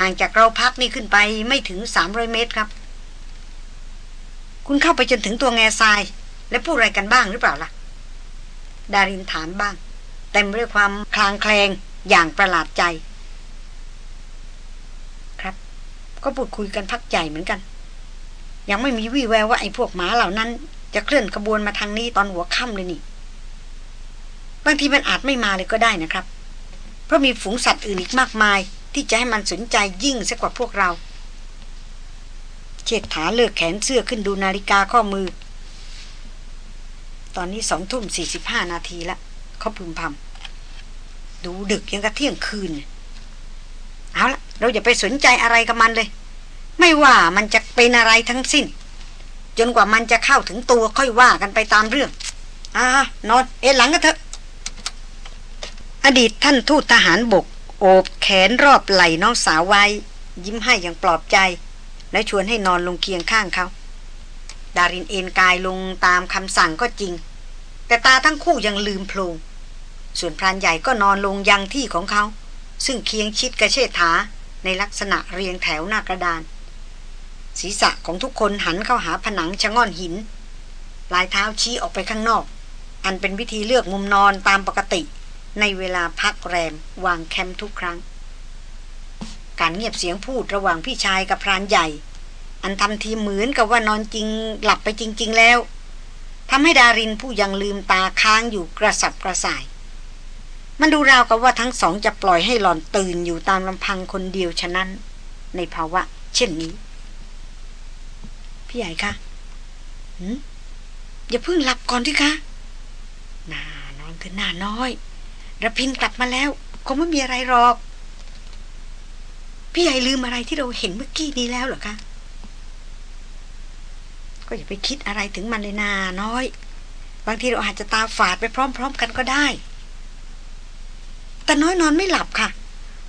ห่างจากเราพักนี่ขึ้นไปไม่ถึงสามร้อยเมตรครับ คุณเข้าไปจนถึงตัวแง่ทราย และพูดอะไรกันบ้างหรือเปล่าล่ะ ดารินถามบ้าง เต็มด้วยความคลางแคลงอย่างประหลาดใจ ครับ ก็พูดคุยกันพักใหญ่เหมือนกัน ยังไม่มีวี่แววว่าไอ้พวกหมาเหล่านั้น จะเคลื่อนขบวนมาทางนี้ตอนหัวค่ำเลยนี่บางทีมันอาจไม่มาเลยก็ได้นะครับ เพราะมีฝูงสัตว์อื่นอีกมากมาย ที่จะให้มันสนใจยิ่งสักกว่าพวกเรา เชิดถาเลิกแขนเสื้อขึ้นดูนาฬิกาข้อมือ ตอนนี้สองทุ่มสี่สิบห้านาทีละเขาพึมพำดูดึกยังกระเที่ยงคืน เอาละเราอย่าไปสนใจอะไรกับมันเลย ไม่ว่ามันจะเป็นอะไรทั้งสิ้น จนกว่ามันจะเข้าถึงตัวค่อยว่ากันไปตามเรื่องอ่านอน เอ็นหลังกันเถอะอดีตท่านทูตทหารบก โอบแขนรอบไหล่น้องสาวไว้ ยิ้มให้อย่างปลอบใจ และชวนให้นอนลงเคียงข้างเขาดารินเอนกายลงตามคำสั่งก็จริง แต่ตาทั้งคู่ยังลืมโพลงส่วนพรานใหญ่ก็นอนลงยังที่ของเขา ซึ่งเคียงชิดกระเชษฐาในลักษณะเรียงแถวหน้ากระดาน ศีรษะของทุกคนหันเข้าหาผนังชะง่อนหินปลายเท้าชี้ออกไปข้างนอก อันเป็นวิธีเลือกมุมนอนตามปกติ ในเวลาพักแรมวางแคมป์ทุกครั้ง การเงียบเสียงพูดระหว่างพี่ชายกับพรานใหญ่ อันทำทีเหมือนกับว่านอนจริงหลับไปจริง ๆ แล้วทำให้ดารินผู้ยังลืมตาค้างอยู่กระสับกระส่าย มันดูราวกับว่าทั้งสองจะปล่อยให้หลอนตื่นอยู่ตามลำพังคนเดียวฉะนั้น ในภาวะ เช่นนี้ พี่ใหญ่คะอย่าเพิ่งหลับก่อนที่คะน่านอนขึ้นหน้าน้อย ระพินกลับมาแล้ว คงไม่มีอะไรหรอก พี่ใหญ่ลืมอะไรที่เราเห็นเมื่อกี้นี้แล้วหรอคะ ก็อย่าไปคิดอะไรถึงมันเลยนาน้อย บางทีเราอาจจะตาฝาดไปพร้อม ๆ กันก็ได้ แต่น้อยนอนไม่หลับค่ะ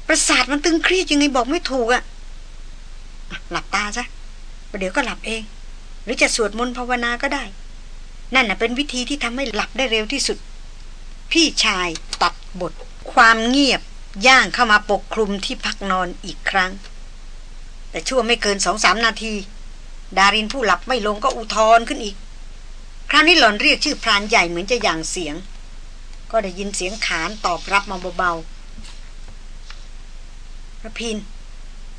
ประสาทมันตึงเครียดยังไงบอกไม่ถูกอะอะหลับตาซะประเดี๋ยวก็หลับเอง หรือจะสวดมนต์ภาวนาก็ได้ นั่นน่ะเป็นวิธีที่ทำให้หลับได้เร็วที่สุด พี่ชายตัดบท ความเงียบย่างเข้ามาปกคลุมที่พักนอนอีกครั้ง แต่ชั่วไม่เกินสองสามนาที ดารินผู้หลับไม่ลงก็อุทธรขึ้นอีก คราวนี้หล่อนเรียกชื่อพรานใหญ่เหมือนจะอย่างเสียง ก็ได้ยินเสียงขานตอบรับมาเบาๆระพิน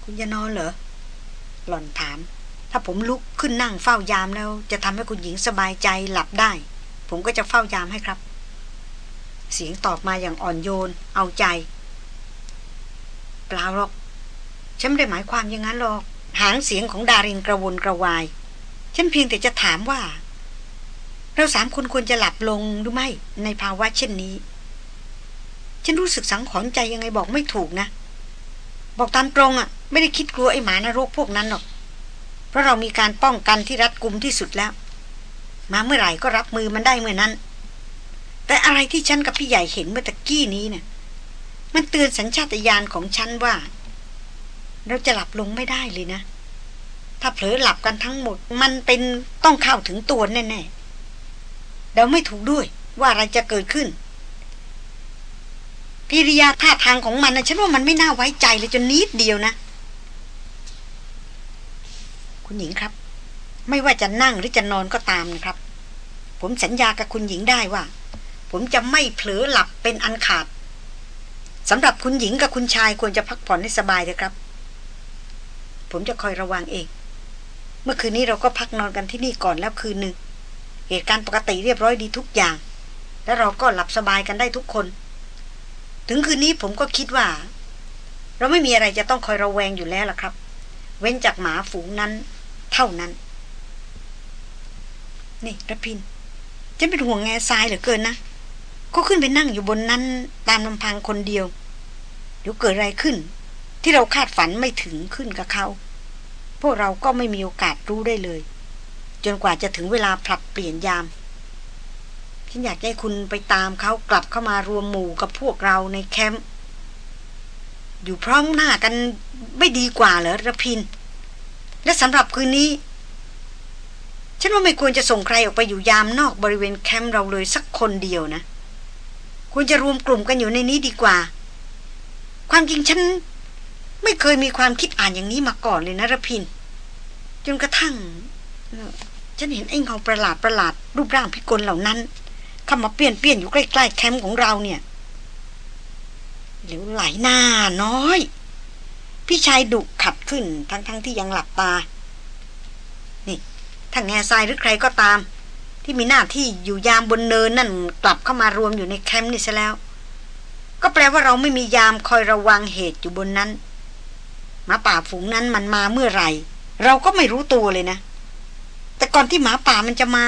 คุณจะนอนเหรอ หล่อนถาม ถ้าผมลุกขึ้นนั่งเฝ้ายามแล้ว จะทำให้คุณหญิงสบายใจหลับได้ ผมก็จะเฝ้ายามให้ครับ เสียงตอบมาอย่างอ่อนโยน เอาใจ เปล่าหรอก ฉันไม่ได้หมายความอย่างนั้นหรอก หางเสียงของดารินกระวนกระวาย ฉันเพียงแต่จะถามว่า เราสามคนควรจะหลับลงหรือไม่ในภาวะเช่นนี้ ฉันรู้สึกสังขรณ์ใจยังไงบอกไม่ถูกนะ บอกตามตรงอะ่ะ ไม่ได้คิดกลัวไอ้หมานรกพวกนั้นหรอก เพราะเรามีการป้องกันที่รัดกุมที่สุดแล้ว มาเมื่อไหร่ก็รับมือมันได้เมื่อนั้น แต่อะไรที่ฉันกับพี่ใหญ่เห็นเมื่อตะกี้นี้เนี่ยมันเตือนสัญชาตญาณของฉันว่า เราจะหลับลงไม่ได้เลยนะ ถ้าเผลอหลับกันทั้งหมด มันเป็นต้องเข้าถึงตัวแน่ๆเดาไม่ถูกด้วยว่าอะไรจะเกิดขึ้นกิริยาท่าทางของมันนะฉันว่ามันไม่น่าไว้ใจเลยจนนิดเดียวนะ คุณหญิงครับ ไม่ว่าจะนั่งหรือจะนอนก็ตามนะครับ ผมสัญญากับคุณหญิงได้ว่า ผมจะไม่เผลอหลับเป็นอันขาดสำหรับคุณหญิงกับคุณชายควรจะพักผ่อนให้สบายเลยครับ ผมจะคอยระวังเอง เมื่อคืนนี้เราก็พักนอนกันที่นี่ก่อนแล้วคืนหนึ่งเหตุการณ์ปกติเรียบร้อยดีทุกอย่าง และเราก็หลับสบายกันได้ทุกคน ถึงคืนนี้ผมก็คิดว่า เราไม่มีอะไรจะต้องคอยระแวงอยู่แล้วล่ะครับ เว้นจากหมาฝูงนั้น เท่านั้น นี่ระพินฉันเป็นห่วงแง่ทรายเหลือเกินนะ ก็ขึ้นไปนั่งอยู่บนนั้นตามลำพังคนเดียวเดี๋ยวเกิดอะไรขึ้น ที่เราคาดฝันไม่ถึงขึ้นกับเขา พวกเราก็ไม่มีโอกาสรู้ได้เลย จนกว่าจะถึงเวลาผลัดเปลี่ยนยามฉันอยากให้คุณไปตามเขากลับเข้ามารวมหมู่กับพวกเราในแคมป์อยู่พร้อมหน้ากันไม่ดีกว่าเหรอระพิน และสำหรับคืนนี้ ฉันว่าไม่ควรจะส่งใครออกไปอยู่ยามนอกบริเวณแคมป์เราเลยสักคนเดียวนะ ควรจะรวมกลุ่มกันอยู่ในนี้ดีกว่า ความจริงฉัน ไม่เคยมีความคิดอ่านอย่างนี้มาก่อนเลยนะรพิน จนกระทั่ง ฉันเห็นไอ้เงาประหลาดประหลาดรูปร่างพิกลเหล่านั้นเข้ามาเปลี่ยนเปลี่ยนอยู่ใกล้ๆแคมป์ของเราเนี่ยเหลวไหลหน้าน้อย พี่ชายดุขัดขึ้นทั้งๆทที่ยังหลับตา นี่ถ้าแง่ทรายหรือใครก็ตาม ที่มีหน้าที่อยู่ยามบนเนินนั่นกลับเข้ามารวมอยู่ในแคมป์นี่ซะแล้ว ก็แปลว่าเราไม่มียามคอยระวังเหตุอยู่บนนั้นหมาป่าฝูงนั้นมันมาเมื่อไหร่ เราก็ไม่รู้ตัวเลยนะ แต่ก่อนที่หมาป่ามันจะมา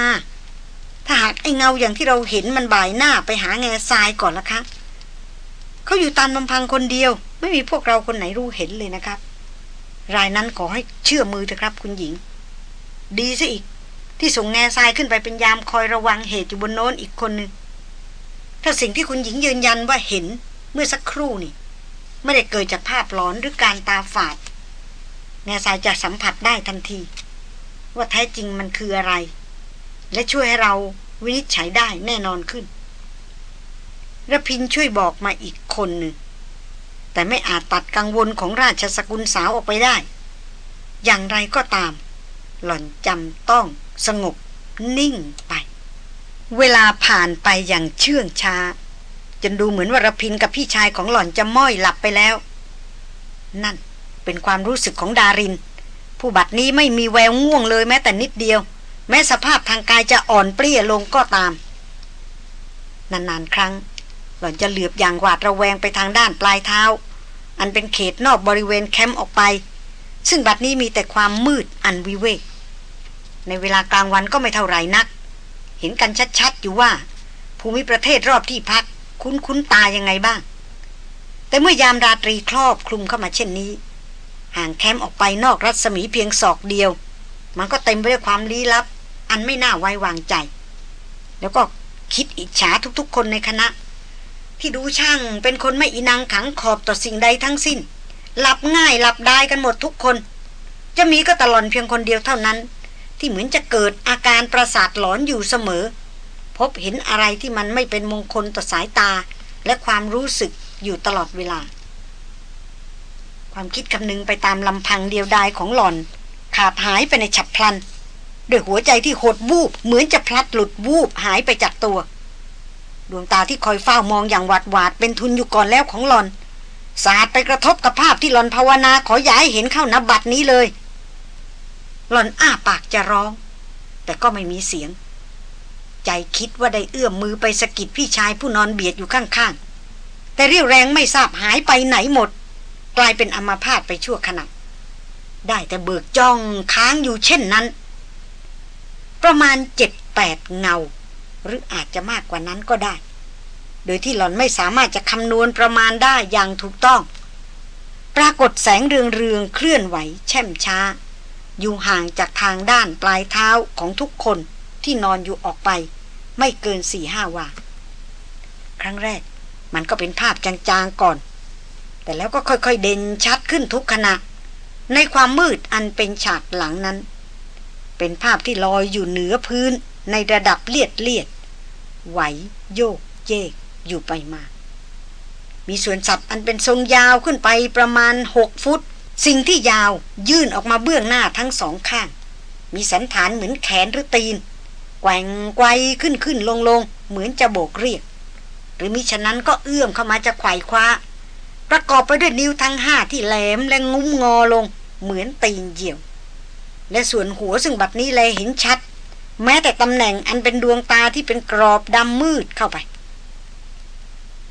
ถ้าหากไอเงาอย่างที่เราเห็นมันบ่ายหน้าไปหาแง่ทรายก่อนละคะเขาอยู่ตามลำพังคนเดียว ไม่มีพวกเราคนไหนรู้เห็นเลยนะครับ รายนั้นขอให้เชื่อมือเถอะครับ คุณหญิง ดีซะอีก ที่ส่งแง่ทรายขึ้นไปเป็นยามคอยระวังเหตุอยู่บนโน้นอีกคนหนึ่งถ้าสิ่งที่คุณหญิงยืนยันว่าเห็นเมื่อสักครู่นี่ ไม่ได้เกิดจากภาพหลอนหรือการตาฝาด แง่ทรายจะสัมผัสได้ทันที ว่าแท้จริงมันคืออะไร และช่วยให้เราวินิจฉัยได้แน่นอนขึ้นระพินช่วยบอกมาอีกคนหนึ่ง แต่ไม่อาจตัดกังวลของราชสกุลสาวออกไปได้ อย่างไรก็ตาม หล่อนจำต้อง สงบ นิ่งไป เวลาผ่านไปอย่างเชื่องช้า จนดูเหมือนว่ารพินกับพี่ชายของหล่อนจะม้อยหลับไปแล้ว นั่นเป็นความรู้สึกของดาริน ผู้บัดนี้ไม่มีแววง่วงเลยแม้แต่นิดเดียว แม้สภาพทางกายจะอ่อนเปรี้ยลงก็ตาม นานๆครั้ง หล่อนจะเหลือบอย่างหวาดระแวงไปทางด้านปลายเท้า อันเป็นเขตนอกบริเวณแคมป์ออกไป ซึ่งบัดนี้มีแต่ความมืดอันวิเวก ในเวลากลางวันก็ไม่เท่าไรนัก เห็นกันชัดๆอยู่ว่า ภูมิประเทศรอบที่พัก คุ้นคุ้นตายังไงบ้าง แต่เมื่อยามราตรีครอบคลุมเข้ามาเช่นนี้ ห่างแคมป์ออกไปนอกรัศมีเพียงศอกเดียว มันก็เต็มไปด้วยความลี้ลับ อันไม่น่าไว้วางใจ แล้วก็คิดอิจฉาทุกๆ คนในคณะ ที่ดูช่างเป็นคนไม่อีนางขังขอบต่อสิ่งใดทั้งสิ้น หลับง่ายหลับได้กันหมดทุกคน จะมีก็ตลอนเพียงคนเดียวเท่านั้น ที่เหมือนจะเกิดอาการประสาทหลอนอยู่เสมอ พบเห็นอะไรที่มันไม่เป็นมงคลต่อสายตา และความรู้สึกอยู่ตลอดเวลา ความคิดคำนึงไปตามลำพังเดียวดายของหล่อน ขาดหายไปในฉับพลันด้วยหัวใจที่หดวูบ เหมือนจะพลัดหลุดวูบหายไปจากตัว ดวงตาที่คอยเฝ้ามองอย่างหวาดหวาดเป็นทุนอยู่ก่อนแล้วของหลอน สาดไปกระทบกับภาพที่หลอนภาวนาขอย้ายเห็นเข้านับบัตรนี้เลย หลอนอ้าปากจะร้อง แต่ก็ไม่มีเสียง ใจคิดว่าได้เอื้อมมือไปสะกิดพี่ชายผู้นอนเบียดอยู่ข้างๆ แต่เรี่ยวแรงไม่ทราบหายไปไหนหมด กลายเป็นอมาพาตไปชั่วขณะได้แต่เบิกจ้องค้างอยู่เช่นนั้น ประมาณเจ็ดแปดเงา หรืออาจจะมากกว่านั้นก็ได้ โดยที่หล่อนไม่สามารถจะคำนวณประมาณได้อย่างถูกต้อง ปรากฏแสงเรืองเรืองเคลื่อนไหวแช่มช้า อยู่ห่างจากทางด้านปลายเท้าของทุกคนที่นอนอยู่ออกไป ไม่เกินสี่ห้าวาครั้งแรก มันก็เป็นภาพจางๆก่อน แต่แล้วก็ค่อยๆเด่นชัดขึ้นทุกขณะ ในความมืดอันเป็นฉากหลังนั้น เป็นภาพที่ลอยอยู่เหนือพื้นในระดับเลียดเลียดไหวโยกเยกอยู่ไปมา มีส่วนสับอันเป็นทรงยาวขึ้นไปประมาณหกฟุต สิ่งที่ยาวยื่นออกมาเบื้องหน้าทั้งสองข้าง มีสันฐานเหมือนแขนหรือตีน แกว่งไกวขึ้นขึ้นลงลงเหมือนจะโบกเรียก หรือมิฉะนั้นก็เอื้อมเข้ามาจะไขว่คว้า ประกอบไปด้วยนิ้วทั้งห้าที่แหลมและงุ้มงอลง เหมือนตีนเหยี่ยว และส่วนหัวซึ่งบัดนี้แลเห็นชัด แม้แต่ตำแหน่งอันเป็นดวงตาที่เป็นกรอบดำมืดเข้าไป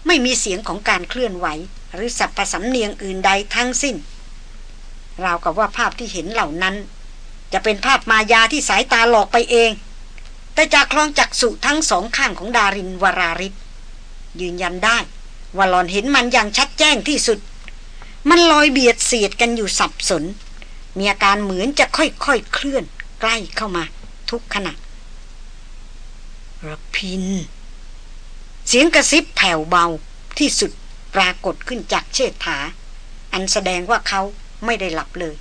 ไม่มีเสียงของการเคลื่อนไหว หรือสับประสำเนียงอื่นใดทั้งสิ้น ราวกับว่าภาพที่เห็นเหล่านั้น จะเป็นภาพมายาที่สายตาหลอกไปเอง แต่จากคลองจักสุทั้งสองข้างของดารินวราริศยืนยันได้ ว่าหลอนเห็นมันอย่างชัดแจ้งที่สุด มันลอยเบียดเสียดกันอยู่สับสน มีอาการเหมือนจะค่อยๆเคลื่อน ใกล้เข้ามา ทุกขณะรพิน เสียงกระซิบแผ่วเบาที่สุดปรากฏขึ้นจากเชิดถาอันแสดงว่าเขา ไม่ได้หลับเลย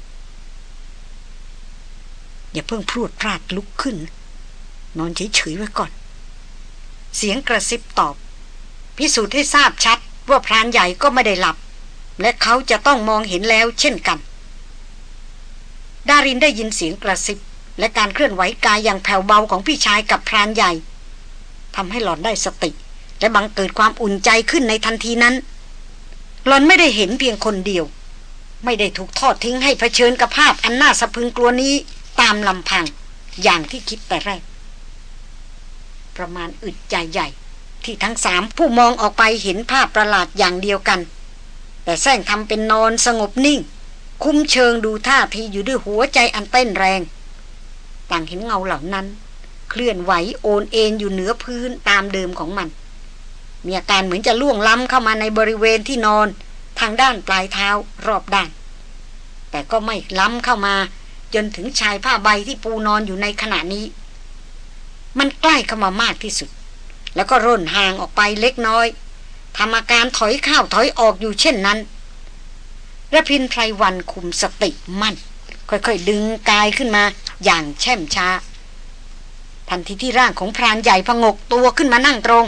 อย่าเพิ่งพูดพลาดลุกขึ้น นอนเฉยๆไว้ก่อน เสียงกระซิบตอบ พิสูจน์ให้ทราบชัดว่าพรานใหญ่ก็ไม่ได้หลับ และเขาจะต้องมองเห็นแล้วเช่นกัน ดารินได้ยินเสียงกระซิบ และการเคลื่อนไหวกายอย่างแผ่วเบาของพี่ชายกับพรานใหญ่ทำให้หล่อนได้สติ และบังเกิดความอุ่นใจขึ้นในทันทีนั้น หล่อนไม่ได้เห็นเพียงคนเดียว ไม่ได้ถูกทอดทิ้งให้เผชิญกับภาพอันน่าสะพึงกลัวนี้ตามลำพังอย่างที่คิดแต่แรก ประมาณอึดใจใหญ่ ที่ทั้งสามผู้มองออกไปเห็นภาพประหลาดอย่างเดียวกัน แต่แซงทำเป็นนอนสงบนิ่ง คุ้มเชิงดูท่าทีอยู่ด้วยหัวใจอันเต้นแรง ต่างเห็นเงาเหล่านั้น เคลื่อนไหวโอนเอ็นอยู่เหนือพื้นตามเดิมของมัน มีอาการเหมือนจะล่วงล้ำเข้ามาในบริเวณที่นอน ทางด้านปลายเท้ารอบด้าน แต่ก็ไม่ล้ำเข้ามา จนถึงชายผ้าใบที่ปูนอนอยู่ในขณะนี้ มันใกล้เข้ามามากที่สุด แล้วก็ร่นห่างออกไปเล็กน้อยทำอาการถอยเข้าถอยออกอยู่เช่นนั้นระพินไพรวันคุมสติมั่น ค่อยๆ ดึงกายขึ้นมาอย่างแช่มช้า ทันทีที่ร่างของพรานใหญ่พงกตัวขึ้นมานั่งตรง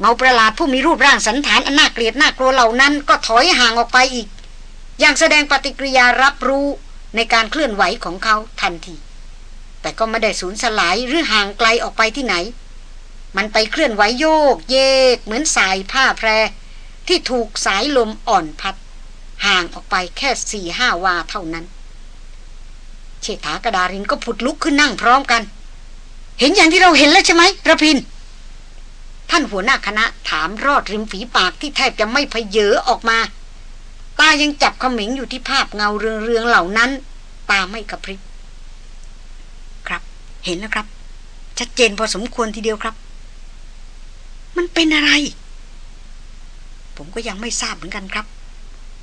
เงาประหลาดผู้มีรูปร่างสันฐานอันน่าเกลียดน่ากลัวเหล่านั้นก็ถอยห่างออกไปอีก อย่างแสดงปฏิกิริยารับรู้ในการเคลื่อนไหวของเขาทันที แต่ก็ไม่ได้สูญสลายหรือห่างไกลออกไปที่ไหน มันไปเคลื่อนไหวโยกเยก เหมือนสายผ้าแพร ที่ถูกสายลมอ่อนพัด ห่างออกไปแค่สี่ห้าวาเท่านั้น เชษฐากระดารินก็ผุดลุกขึ้นนั่งพร้อมกัน เห็นอย่างที่เราเห็นแล้วใช่ไหมระพิน ท่านหัวหน้าคณะถามรอดริมฝีปากที่แทบจะไม่พเยอออกมาตายังจับขมิงอยู่ที่ภาพเงาเรืองๆเหล่านั้น ตาไม่กระพริบครับ เห็นแล้วครับ ชัดเจนพอสมควรทีเดียวครับ มันเป็นอะไร ผมก็ยังไม่ทราบเหมือนกันครับ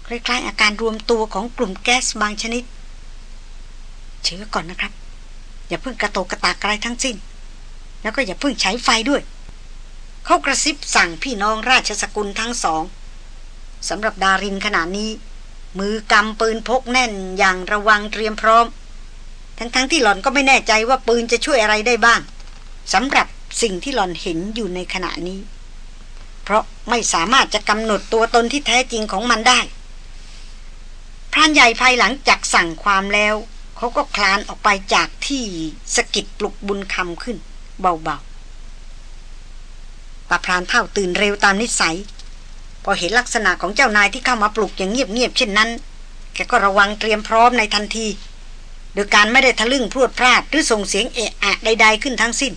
คล้ายๆอาการรวมตัวของกลุ่มแก๊สบางชนิดเชื่อก่อนนะครับ อย่าเพิ่งกระโตกกระตากอะไรทั้งสิ้น แล้วก็อย่าเพิ่งใช้ไฟด้วย เขากระซิบสั่งพี่น้องราชสกุลทั้งสองสำหรับดารินขณะนี้ มือกำปืนพกแน่นอย่างระวังเตรียมพร้อม ทั้งๆทที่หล่อนก็ไม่แน่ใจว่าปืนจะช่วยอะไรได้บ้างสำหรับสิ่งที่หล่อนเห็นอยู่ในขณะนี้ เพราะไม่สามารถจะกำหนดตัวตนที่แท้จริงของมันได้พรานใหญ่ภายหลังจากสั่งความแล้ว เขาก็คลานออกไปจากที่สกิดปลุกบุญคำขึ้น เบาๆ ตาพรานเท่าตื่นเร็วตามนิสัย พอเห็นลักษณะของเจ้านายที่เข้ามาปลุกอย่างเงียบๆเช่นนั้น แกก็ระวังเตรียมพร้อมในทันที โดยการไม่ได้ทะลึ่งพรวดพลาดหรือส่งเสียงเอะอะใด ๆ ขึ้นทั้งสิ้น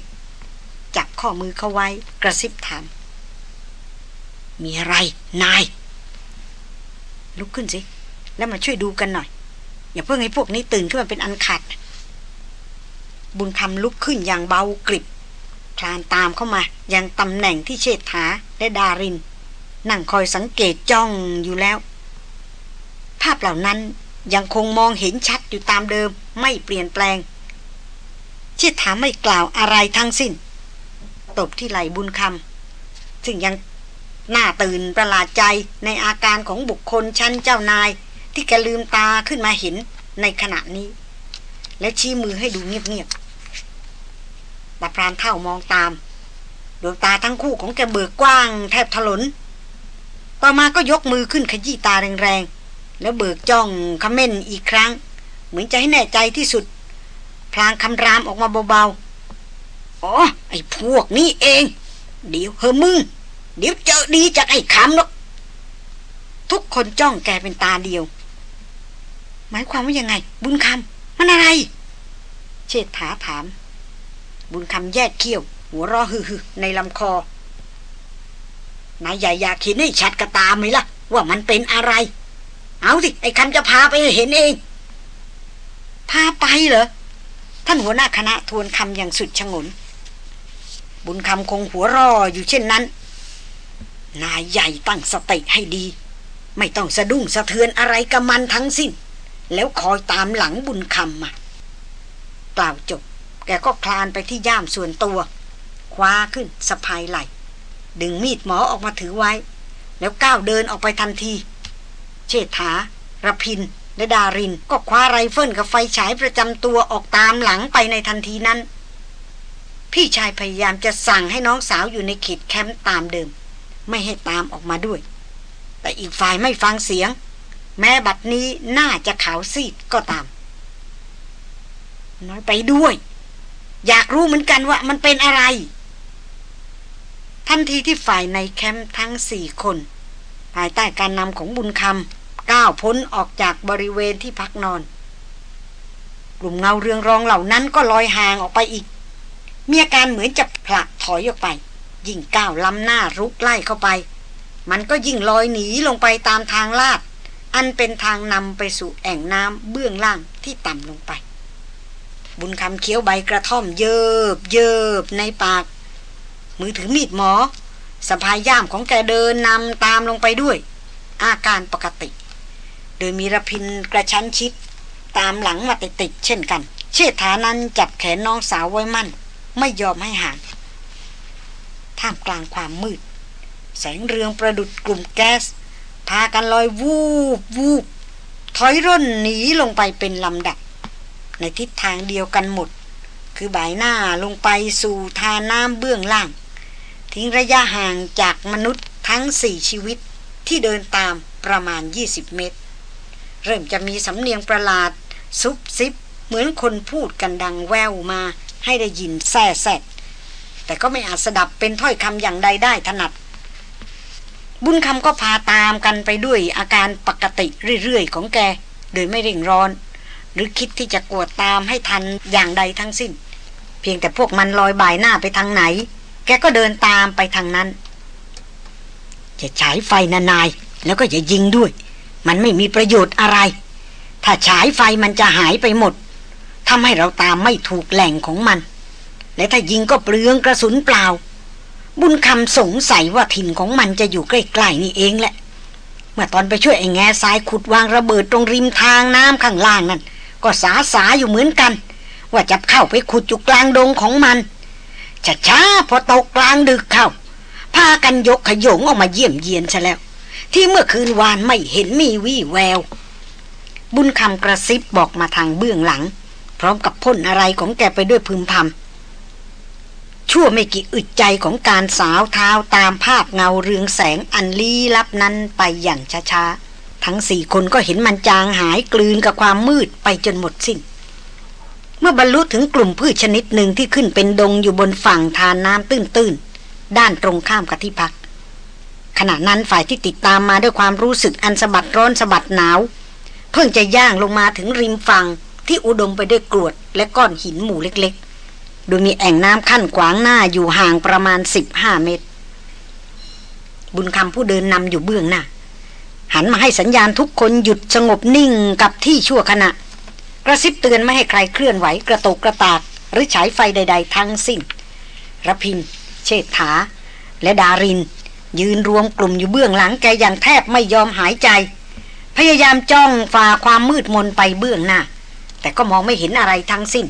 จับข้อมือเขาไว้กระซิบถาม มีอะไรนาย ลุกขึ้นสิ แล้วมาช่วยดูกันหน่อย อย่าเพิ่งให้พวกนี้ตื่นขึ้นมาเป็นอันขาดบุญคำลุกขึ้นอย่างเบากริบ คลานตามเข้ามา ยังตำแหน่งที่เชษฐาและดาริน นั่งคอยสังเกตจ้องอยู่แล้ว ภาพเหล่านั้นยังคงมองเห็นชัดอยู่ตามเดิมไม่เปลี่ยนแปลง เชิดถาไม่กล่าวอะไรทั้งสิ้น ตบที่ไหลบุญคำซึ่งยังหน้าตื่นประหลาดใจในอาการของบุคคลชั้นเจ้านาย ที่แกลืมตาขึ้นมาเห็นในขณะนี้ และชี้มือให้ดูเงียบๆ ตาพรานเท่ามองตาม ดวงตาทั้งคู่ของแกเบิกกว้าง แทบถลน ต่อมาก็ยกมือขึ้นขยี้ตาแรงๆ แล้วเบิกจ้องคำเม่นอีกครั้ง เหมือนจะให้แน่ใจที่สุด พลางคำรามออกมาเบาๆ อ๋อ ไอ้พวกนี้เอง เดี๋ยวเฮอมึง เดี๋ยวเจอดีจากไอ้คำหรอกทุกคนจ้องแกเป็นตาเดียว หมายความว่ายังไง บุญคำมันอะไร เชษฐาถาม บุญคำแยกเขี้ยว หัวรอฮือในลำคอนายใหญ่อยากเห็นให้ชัดกระตาไหมล่ะ ว่ามันเป็นอะไร เอาสิ ไอ้คำจะพาไปเห็นเอง พาไปเหรอ ท่านหัวหน้าคณะทวนคำอย่างสุดชงน บุญคำคงหัวรออยู่เช่นนั้น นายใหญ่ตั้งสติให้ดี ไม่ต้องสะดุ้งสะเทือนอะไรกับมันทั้งสิ้น แล้วคอยตามหลังบุญคำมากล่าวจบ แกก็คลานไปที่ย่ามส่วนตัว คว้าขึ้นสะพายไหล่ดึงมีดหมอออกมาถือไว้ แล้วก้าวเดินออกไปทันที เชษฐา รพินทร์ และดาริน ก็คว้าไรเฟิลกับไฟฉายประจำตัวออกตามหลังไปในทันทีนั้น พี่ชายพยายามจะสั่งให้น้องสาวอยู่ในขีดแคมป์ตามเดิม ไม่ให้ตามออกมาด้วย แต่อีกฝ่ายไม่ฟังเสียง แม้บัดนี้น่าจะขาวซีดก็ตาม น้อยไปด้วย อยากรู้เหมือนกันว่ามันเป็นอะไร ทันทีที่ฝ่ายในแคมป์ทั้งสี่คน ภายใต้การนำของบุญคำก้าวพ้นออกจากบริเวณที่พักนอน กลุ่มเงาเรืองรองเหล่านั้นก็ลอยห่างออกไปอีก มีอาการเหมือนจะผลักถอยออกไป ยิ่งก้าวล้ำหน้ารุกไล่เข้าไป มันก็ยิ่งลอยหนีลงไปตามทางลาดอันเป็นทางนำไปสู่แอ่งน้ำเบื้องล่างที่ต่ำลงไป บุญคำเคี้ยวใบกระท่อมเยิบเยิบในปาก มือถือมีดหมอสะพายย่ามของแกเดินนำตามลงไปด้วย อาการปกติ โดยมีระพินกระชั้นชิด ตามหลังมาติดๆเช่นกัน เชษฐานั้นจับแขนน้องสาวไว้มั่น ไม่ยอมให้ห่างท่ามกลางความมืด แสงเรืองประดุดกลุ่มแก๊ส พากันลอยวูบวูบถอยร่นหนีลงไปเป็นลำดับ ในทิศทางเดียวกันหมด คือบ่ายหน้าลงไปสู่ทาน้ำเบื้องล่าง ทิ้งระยะห่างจากมนุษย์ทั้งสี่ชีวิตที่เดินตามประมาณ 20 เมตร เริ่มจะมีสำเนียงประหลาด ซุบซิบ เหมือนคนพูดกันดังแววมาให้ได้ยินแซ่แซดแต่ก็ไม่อาจสดับเป็นถ้อยคำอย่างใดได้ถนัด บุญคำก็พาตามกันไปด้วยอาการปกติเรื่อยๆ ของแก โดยไม่เร่งร้อน หรือคิดที่จะกวดตามให้ทันอย่างใดทั้งสิ้น เพียงแต่พวกมันลอยบ่ายหน้าไปทางไหน แกก็เดินตามไปทางนั้น จะฉายไฟนานาย แล้วก็อย่ายิงด้วย มันไม่มีประโยชน์อะไร ถ้าฉายไฟมันจะหายไปหมดทำให้เราตามไม่ถูกแหล่งของมัน และถ้ายิงก็เปลืองกระสุนเปล่า บุญคำสงสัยว่าถิ่นของมันจะอยู่ใกล้ๆนี่เองแหละเมื่อตอนไปช่วยไอ้แง่ทรายขุดวางระเบิดตรงริมทางน้ำข้างล่างนั่น ก็สาสาอยู่เหมือนกัน ว่าจะเข้าไปขุดอยู่กลางดงของมันช้าช้าพอตกกลางดึกเข้า พากันยกขยงออกมาเยี่ยมเยียนซะแล้ว ที่เมื่อคืนวานไม่เห็นมีวี่แวว บุญคำกระซิบบอกมาทางเบื้องหลัง พร้อมกับพ่นอะไรของแกไปด้วยพึมพำชั่วไม่กี่อึดใจของการสาวเท้าตามภาพเงาเรืองแสงอันลี้ลับนั้นไปอย่างช้าๆ ทั้งสี่คนก็เห็นมันจางหายกลืนกับความมืดไปจนหมดสิ้น เมื่อบรรลุถึงกลุ่มพืชชนิดหนึ่งที่ขึ้นเป็นดงอยู่บนฝั่งทานน้ำตื้นๆ ด้านตรงข้ามกับที่พัก ขณะนั้นฝ่ายที่ติดตามมาด้วยความรู้สึกอันสะบัดร้อนสะบัดหนาว เพิ่งจะย่างลงมาถึงริมฝั่งที่อุดมไปด้วยกรวดและก้อนหินหมู่เล็กๆ โดยมีแอ่งน้ำขั้นขวางหน้าอยู่ห่างประมาณ 15 เมตร บุญคำผู้เดินนำอยู่เบื้องหน้า หันมาให้สัญญาณทุกคนหยุดสงบนิ่งกับที่ชั่วขณะ กระซิบเตือนไม่ให้ใครเคลื่อนไหวกระโตกกระตากหรือฉายไฟใด ๆ ทั้งสิ้นระพิน เชษฐา และดาริน ยืนรวมกลุ่มอยู่เบื้องหลังแกอย่างแทบไม่ยอมหายใจ พยายามจ้องฝ่าความมืดมนไปเบื้องหน้า แต่ก็มองไม่เห็นอะไรทั้งสิ้น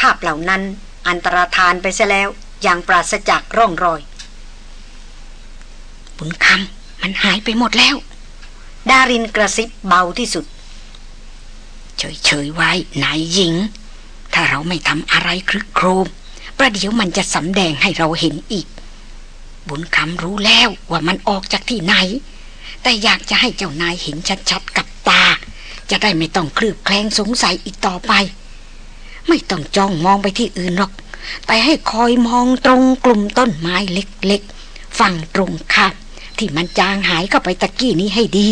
ภาพเหล่านั้นอันตรธานไปซะแล้วอย่างปราศจากร่องรอย บุญคำ มันหายไปหมดแล้ว ดารินกระซิบเบาที่สุด เฉยๆไว้นายหญิง ถ้าเราไม่ทำอะไรครึกโครม ประเดี๋ยวมันจะสำแดงให้เราเห็นอีก บุญคำรู้แล้วว่ามันออกจากที่ไหน แต่อยากจะให้เจ้านายเห็นชัดๆกับตา จะได้ไม่ต้องเคลือบแคลงสงสัยอีกต่อไป ไม่ต้องจ้องมองไปที่อื่นหรอก แต่ให้คอยมองตรงกลุ่มต้นไม้เล็กๆ ฝั่งตรงข้าม ที่มันจางหายเข้าไปตะกี้นี้ให้ดี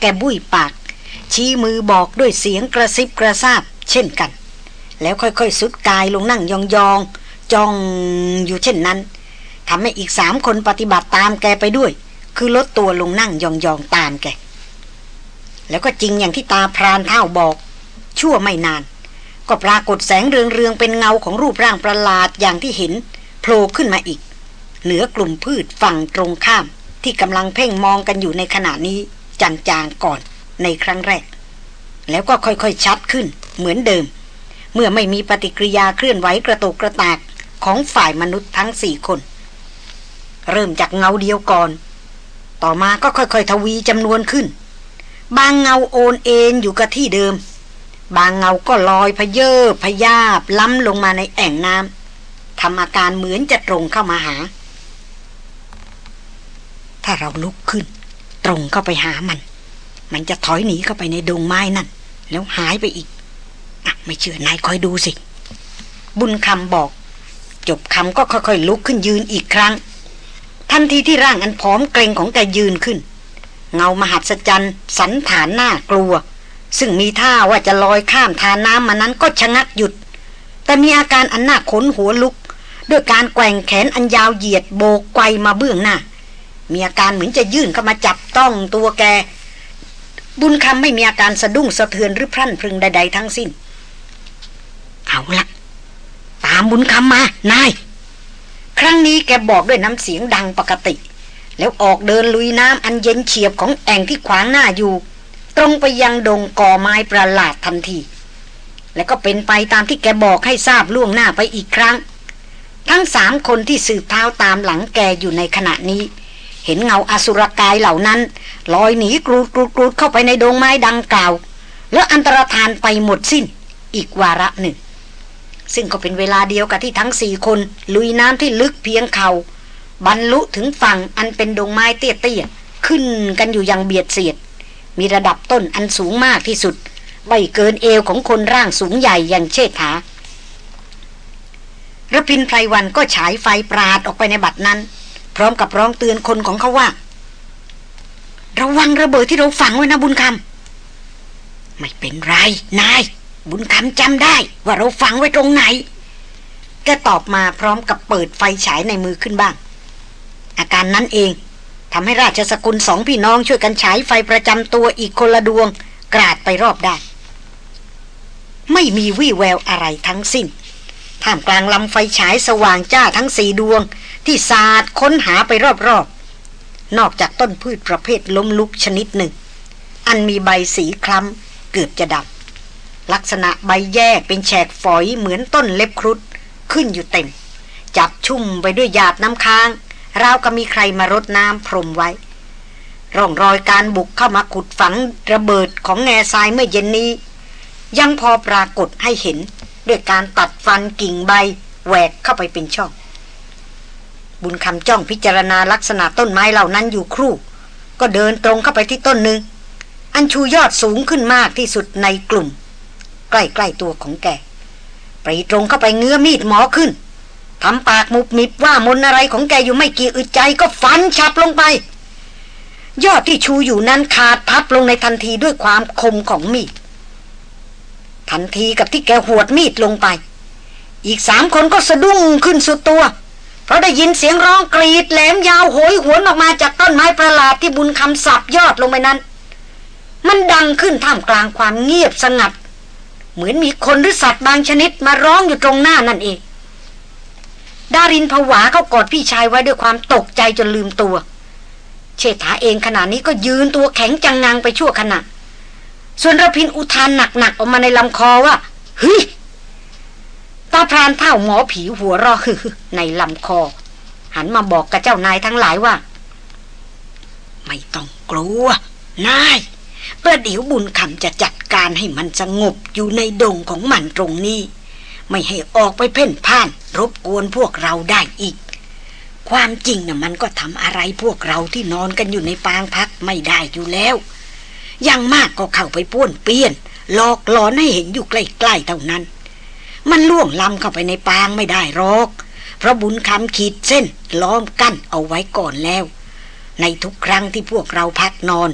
แกบุ้ยปาก ชี้มือบอกด้วยเสียงกระซิบกระซาบ เช่นกัน แล้วค่อยๆสุดกายลงนั่งยองๆจ้องอยู่เช่นนั้นทำให้อีกสามคนปฏิบัติตามแกไปด้วย คือลดตัวลงนั่งยองๆตามแก แล้วก็จริงอย่างที่ตาพรานเท่าบอก ชั่วไม่นาน ก็ปรากฏแสงเรืองๆเป็นเงาของรูปร่างประหลาดอย่างที่เห็นโผล่ขึ้นมาอีก เหนือกลุ่มพืชฝั่งตรงข้าม ที่กำลังเพ่งมองกันอยู่ในขณะนี้จางๆก่อนในครั้งแรก แล้วก็ค่อยๆชัดขึ้นเหมือนเดิม เมื่อไม่มีปฏิกิริยาเคลื่อนไหวกระตุกกระตากของฝ่ายมนุษย์ทั้งสี่คน เริ่มจากเงาเดียวก่อน ต่อมาก็ค่อยๆทวีจำนวนขึ้น บางเงาโอนเอ็นอยู่กับที่เดิม บางเงาก็ลอยพเยอพยาบล้ำลงมาในแอ่งน้ำทำอาการเหมือนจะตรงเข้ามาหา ถ้าเราลุกขึ้น ตรงเข้าไปหามัน มันจะถอยหนีเข้าไปในดงไม้นั่น แล้วหายไปอีกอะไม่เชื่อนายคอยดูสิ บุญคำบอก จบคำก็ค่อยๆลุกขึ้นยืนอีกครั้ง ทันทีที่ร่างอันผอมเกรงของแกยืนขึ้น เงามหัศจรรย์สันฐานหน้ากลัว ซึ่งมีท่าว่าจะลอยข้ามทาน้ำมานั้นก็ชะงักหยุด แต่มีอาการอันหน่าขนหัวลุก ด้วยการแกว่งแขนอันยาวเหยียดโบกไกวมาเบื้องหน้า มีอาการเหมือนจะยื่นเข้ามาจับต้องตัวแก บุญคำไม่มีอาการสะดุ้งสะเทือนหรือพรั่นพรึงใด ๆ ทั้งสิ้น เอาละตามบุญคำมา นาย ครั้งนี้แกบอกด้วยน้ำเสียงดังปกติ แล้วออกเดินลุยน้ำอันเย็นเฉียบของแอ่งที่ขวางหน้าอยู่ ตรงไปยังดงก่อไม้ประหลาดทันที แล้วก็เป็นไปตามที่แกบอกให้ทราบล่วงหน้าไปอีกครั้ง ทั้งสามคนที่สืบเท้าตามหลังแกอยู่ในขณะนี้ เห็นเงาอสุรกายเหล่านั้น ลอยหนีกรูดกรูดกรูดเข้าไปในดงไม้ดังกล่าว แล้วอันตรธานไปหมดสิ้นอีกวาระหนึ่ง ซึ่งก็เป็นเวลาเดียวกับที่ทั้งสี่คนลุยน้ำที่ลึกเพียงเขา่าบรรลุถึงฝั่งอันเป็นดงไม้เตี้ยๆขึ้นกันอยู่อย่างเบียดเสียด มีระดับต้นอันสูงมากที่สุดไม่เกินเอวของคนร่างสูงใหญ่อย่างเชษฐาระพินไพรวันก็ฉายไฟปราดออกไปในบัดนั้น พร้อมกับร้องเตือนคนของเขาว่า ระวังระเบิดที่เราฝังไว้นะบุญคำไม่เป็นไรนาย บุญคำจำได้ ว่าเราฝังไว้ตรงไหนแกตอบมาพร้อมกับเปิดไฟฉายในมือขึ้นบ้าง อาการนั้นเองทำให้ราชสกุลสองพี่น้องช่วยกันฉายไฟประจำตัวอีกคนละดวง กราดไปรอบด้านไม่มีวี่แววอะไรทั้งสิ้นท่ามกลางลำไฟฉายสว่างจ้าทั้งสี่ดวง ที่สาดค้นหาไปรอบๆ นอกจากต้นพืชประเภทล้มลุกชนิดหนึ่ง อันมีใบสีคล้ำเกือบจะดับ ลักษณะใบแยกเป็นแฉกฝอยเหมือนต้นเล็บครุฑขึ้นอยู่เต็ม จับชุ่มไปด้วยหยาดน้ำค้างราวกับมีใครมารดน้ำพรมไว้ ร่องรอยการบุกเข้ามาขุดฝังระเบิดของแง่ทรายเมื่อเย็นนี้ ยังพอปรากฏให้เห็นด้วยการตัดฟันกิ่งใบแหวกเข้าไปเป็นช่อง บุญคำจ้องพิจารณาลักษณะต้นไม้เหล่านั้นอยู่ครู่ ก็เดินตรงเข้าไปที่ต้นหนึ่ง อันชูยอดสูงขึ้นมากที่สุดในกลุ่ม ใกล้ๆตัวของแกปรีตรงเข้าไปเงื้อมีดหมอขึ้นทำปากมุบมิบว่ามนอะไรของแกอยู่ไม่กี่อึดใจก็ฟันฉับลงไป ยอดที่ชูอยู่นั้นขาดพับลงในทันทีด้วยความคมของมีด ทันทีกับที่แกหวดมีดลงไป อีกสามคนก็สะดุ้งขึ้นสุดตัว เพราะได้ยินเสียงร้องกรีดแหลมยาวโหยหวนออกมาจากต้นไม้ประหลาดที่บุญคำสับยอดลงไปนั้น มันดังขึ้นท่ามกลางความเงียบสงัด เหมือนมีคนหรือสัตว์บางชนิดมาร้องอยู่ตรงหน้านั่นเอง ดารินผวาเขากอดพี่ชายไว้ด้วยความตกใจจนลืมตัว เชษฐาเองขณะนี้ก็ยืนตัวแข็งจังงังไปชั่วขณะ ส่วนระพินอุทานหนักๆออกมาในลำคอว่าเฮ้ย ตาพรานเท่าหมอผีหัวรอคือในลำคอ หันมาบอกกับเจ้านายทั้งหลายว่า ไม่ต้องกลัวนายประเดี๋ยวบุญคำจะจัดการให้มันสงบอยู่ในดงของมันตรงนี้ ไม่ให้ออกไปเพ่นพ่าน รบกวนพวกเราได้อีก ความจริงนะ่ะมันก็ทำอะไรพวกเราที่นอนกันอยู่ในปางพักไม่ได้อยู่แล้วยังมากก็เข้าไปป้วนเปี้ยนหลอกหลอนให้เห็นอยู่ใกล้ๆเท่านั้น มันล่วงล้ำเข้าไปในปางไม่ได้หรอก เพราะบุญคำขีดเส้นล้อมกั้นเอาไว้ก่อนแล้ว ในทุกครั้งที่พวกเราพักนอน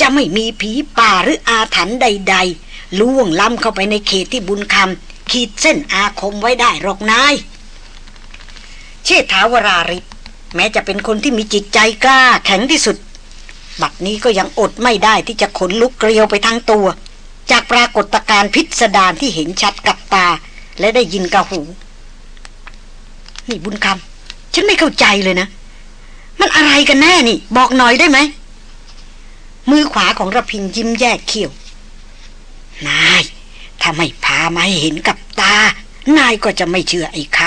จะไม่มีผีป่าหรืออาถรรพ์ใด ๆ ล่วงล้ำเข้าไปในเขตที่บุญคำขีดเส้นอาคมไว้ได้หรอกนายเชษฐาวราริศแม้จะเป็นคนที่มีจิตใจกล้าแข็งที่สุด บัดนี้ก็ยังอดไม่ได้ที่จะขนลุกเกลียวไปทั้งตัว จากปรากฏการณ์พิสดารที่เห็นชัดกับตา และได้ยินกับหู นี่บุญคำฉันไม่เข้าใจเลยนะ มันอะไรกันแน่นี่ บอกหน่อยได้ไหม มือขวาของระพินยิ้มแยกเขี้ยว นาย ถ้าไม่พามาให้เห็นกับตา นายก็จะไม่เชื่อไอ้ค